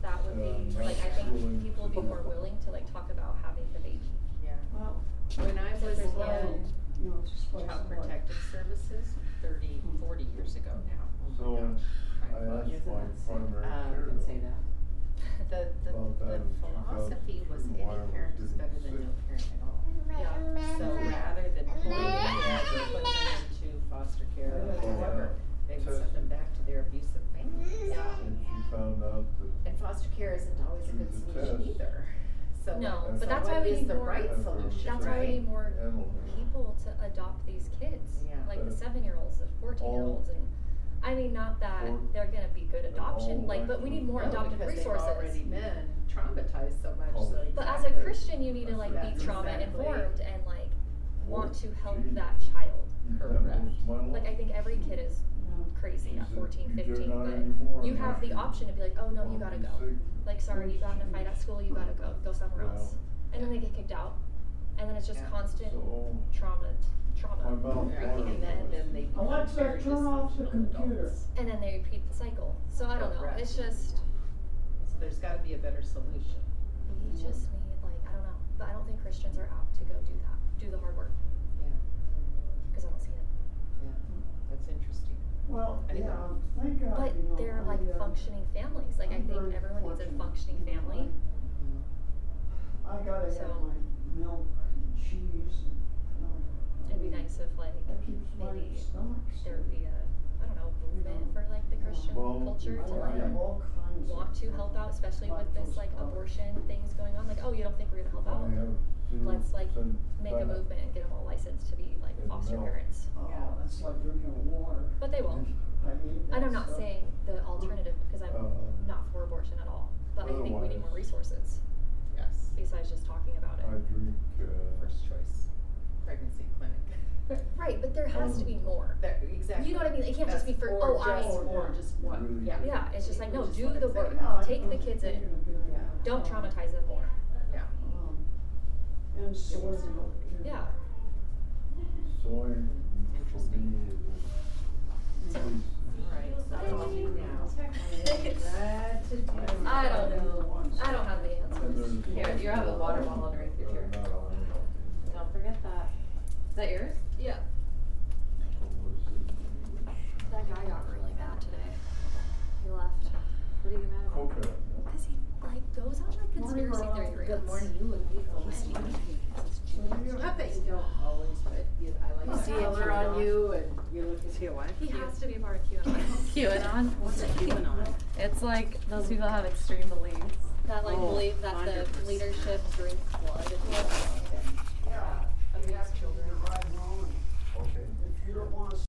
that would be Um, like I think people would be more willing to like talk about having the baby. Yeah. Well, When I was in no- you know, it's a spice Child. Protective Services thirty, forty years ago now. So, I Right. asked my primary Um, care can say that. The, the, the philosophy was 2002, any why I was parent is better than no sick. parent at all. Yeah. So rather than pulling them in and put them into foster care or Yeah. whatever, they would send them back to their abusive family. Yeah. and she found out that And foster care isn't always a good Through the solution test. either. So No, And but so that's what why we is need the more. right solution, That's why we need more And- people to adopt these kids, Yeah. like the seven-year-olds, the fourteen-year-olds, and I mean, not that Or- they're gonna be good adoption, all like, but we need more like- adoptive because they've resources. already been traumatized so much, Oh. so But as a. Christian, you need to like That's be trauma exactly- informed and like want to help Gee. that child. Correct. Like I think every kid is crazy at She 14, 15, not but anymore, you have the option to be like, oh no, you gotta go. Like sorry, you got in a fight at school, you gotta go, go somewhere Well, else. And then they get kicked out. And then it's just Yeah. constant So, trauma, trauma. my mouth repeating waters. and then, And then they become Alexa, very turn off the dysfunctional computer. adults. and then they repeat the cycle. So I don't know. Correct. It's just So there's gotta be a better solution. we just need like I don't know, but I don't think Christians are apt to go do that, do the hard work Yeah, because I don't see it. yeah, that's interesting. Well, Anyway. yeah, thank God, But you know, they're like I, uh, functioning families. Like i I'm think very everyone needs a fortunate, functioning you know, family. I gotta So- have my milk and and, um, It'd be nice if like That keeps my maybe stomach there would be a I don't know movement for like the Christian Well, culture to like have all kinds of. want to help out, especially with this like products. abortion things going on. Like oh you don't think we're gonna help out? I have zero Let's like make a movement and get them all licensed to be like foster milk. parents. Oh, that's like drinking water. But they will. I hate that And I'm not stuff. saying the alternative because I'm Uh, not for abortion at all. But I think we need otherwise- more resources Yes, besides just talking about it. I drink, uh, first choice pregnancy clinic. Right, but there has to be more. That, exactly. You know what I mean? It can't just be for, That's oh, or I- just, or just one, Really yeah. Yeah, it's just like, no, Just do one the exam. work. Yeah, I Take the don't kids think in. it'll be Yeah. Don't traumatize them more. Yeah. Um, And soy milk. too. Yeah. soy for Interesting. me is. Right, I don't know. I don't have the answers. Here, you have a water bottle underneath your chair. Don't forget that. Is that yours? Yeah. That guy got really mad today. He left. What are you mad about? like goes on like conspiracy theory rants. Good morning, you look beautiful. Not that you don't always, but you, I like. You see a color on you and you look. You see a what? He has to be part of QAnon. QAnon? What's a QAnon? It's like those people have extreme beliefs. That like oh, believe that 100%. the leadership drinks blood. Yeah. Yeah. I mean, children. Okay. If you don't want to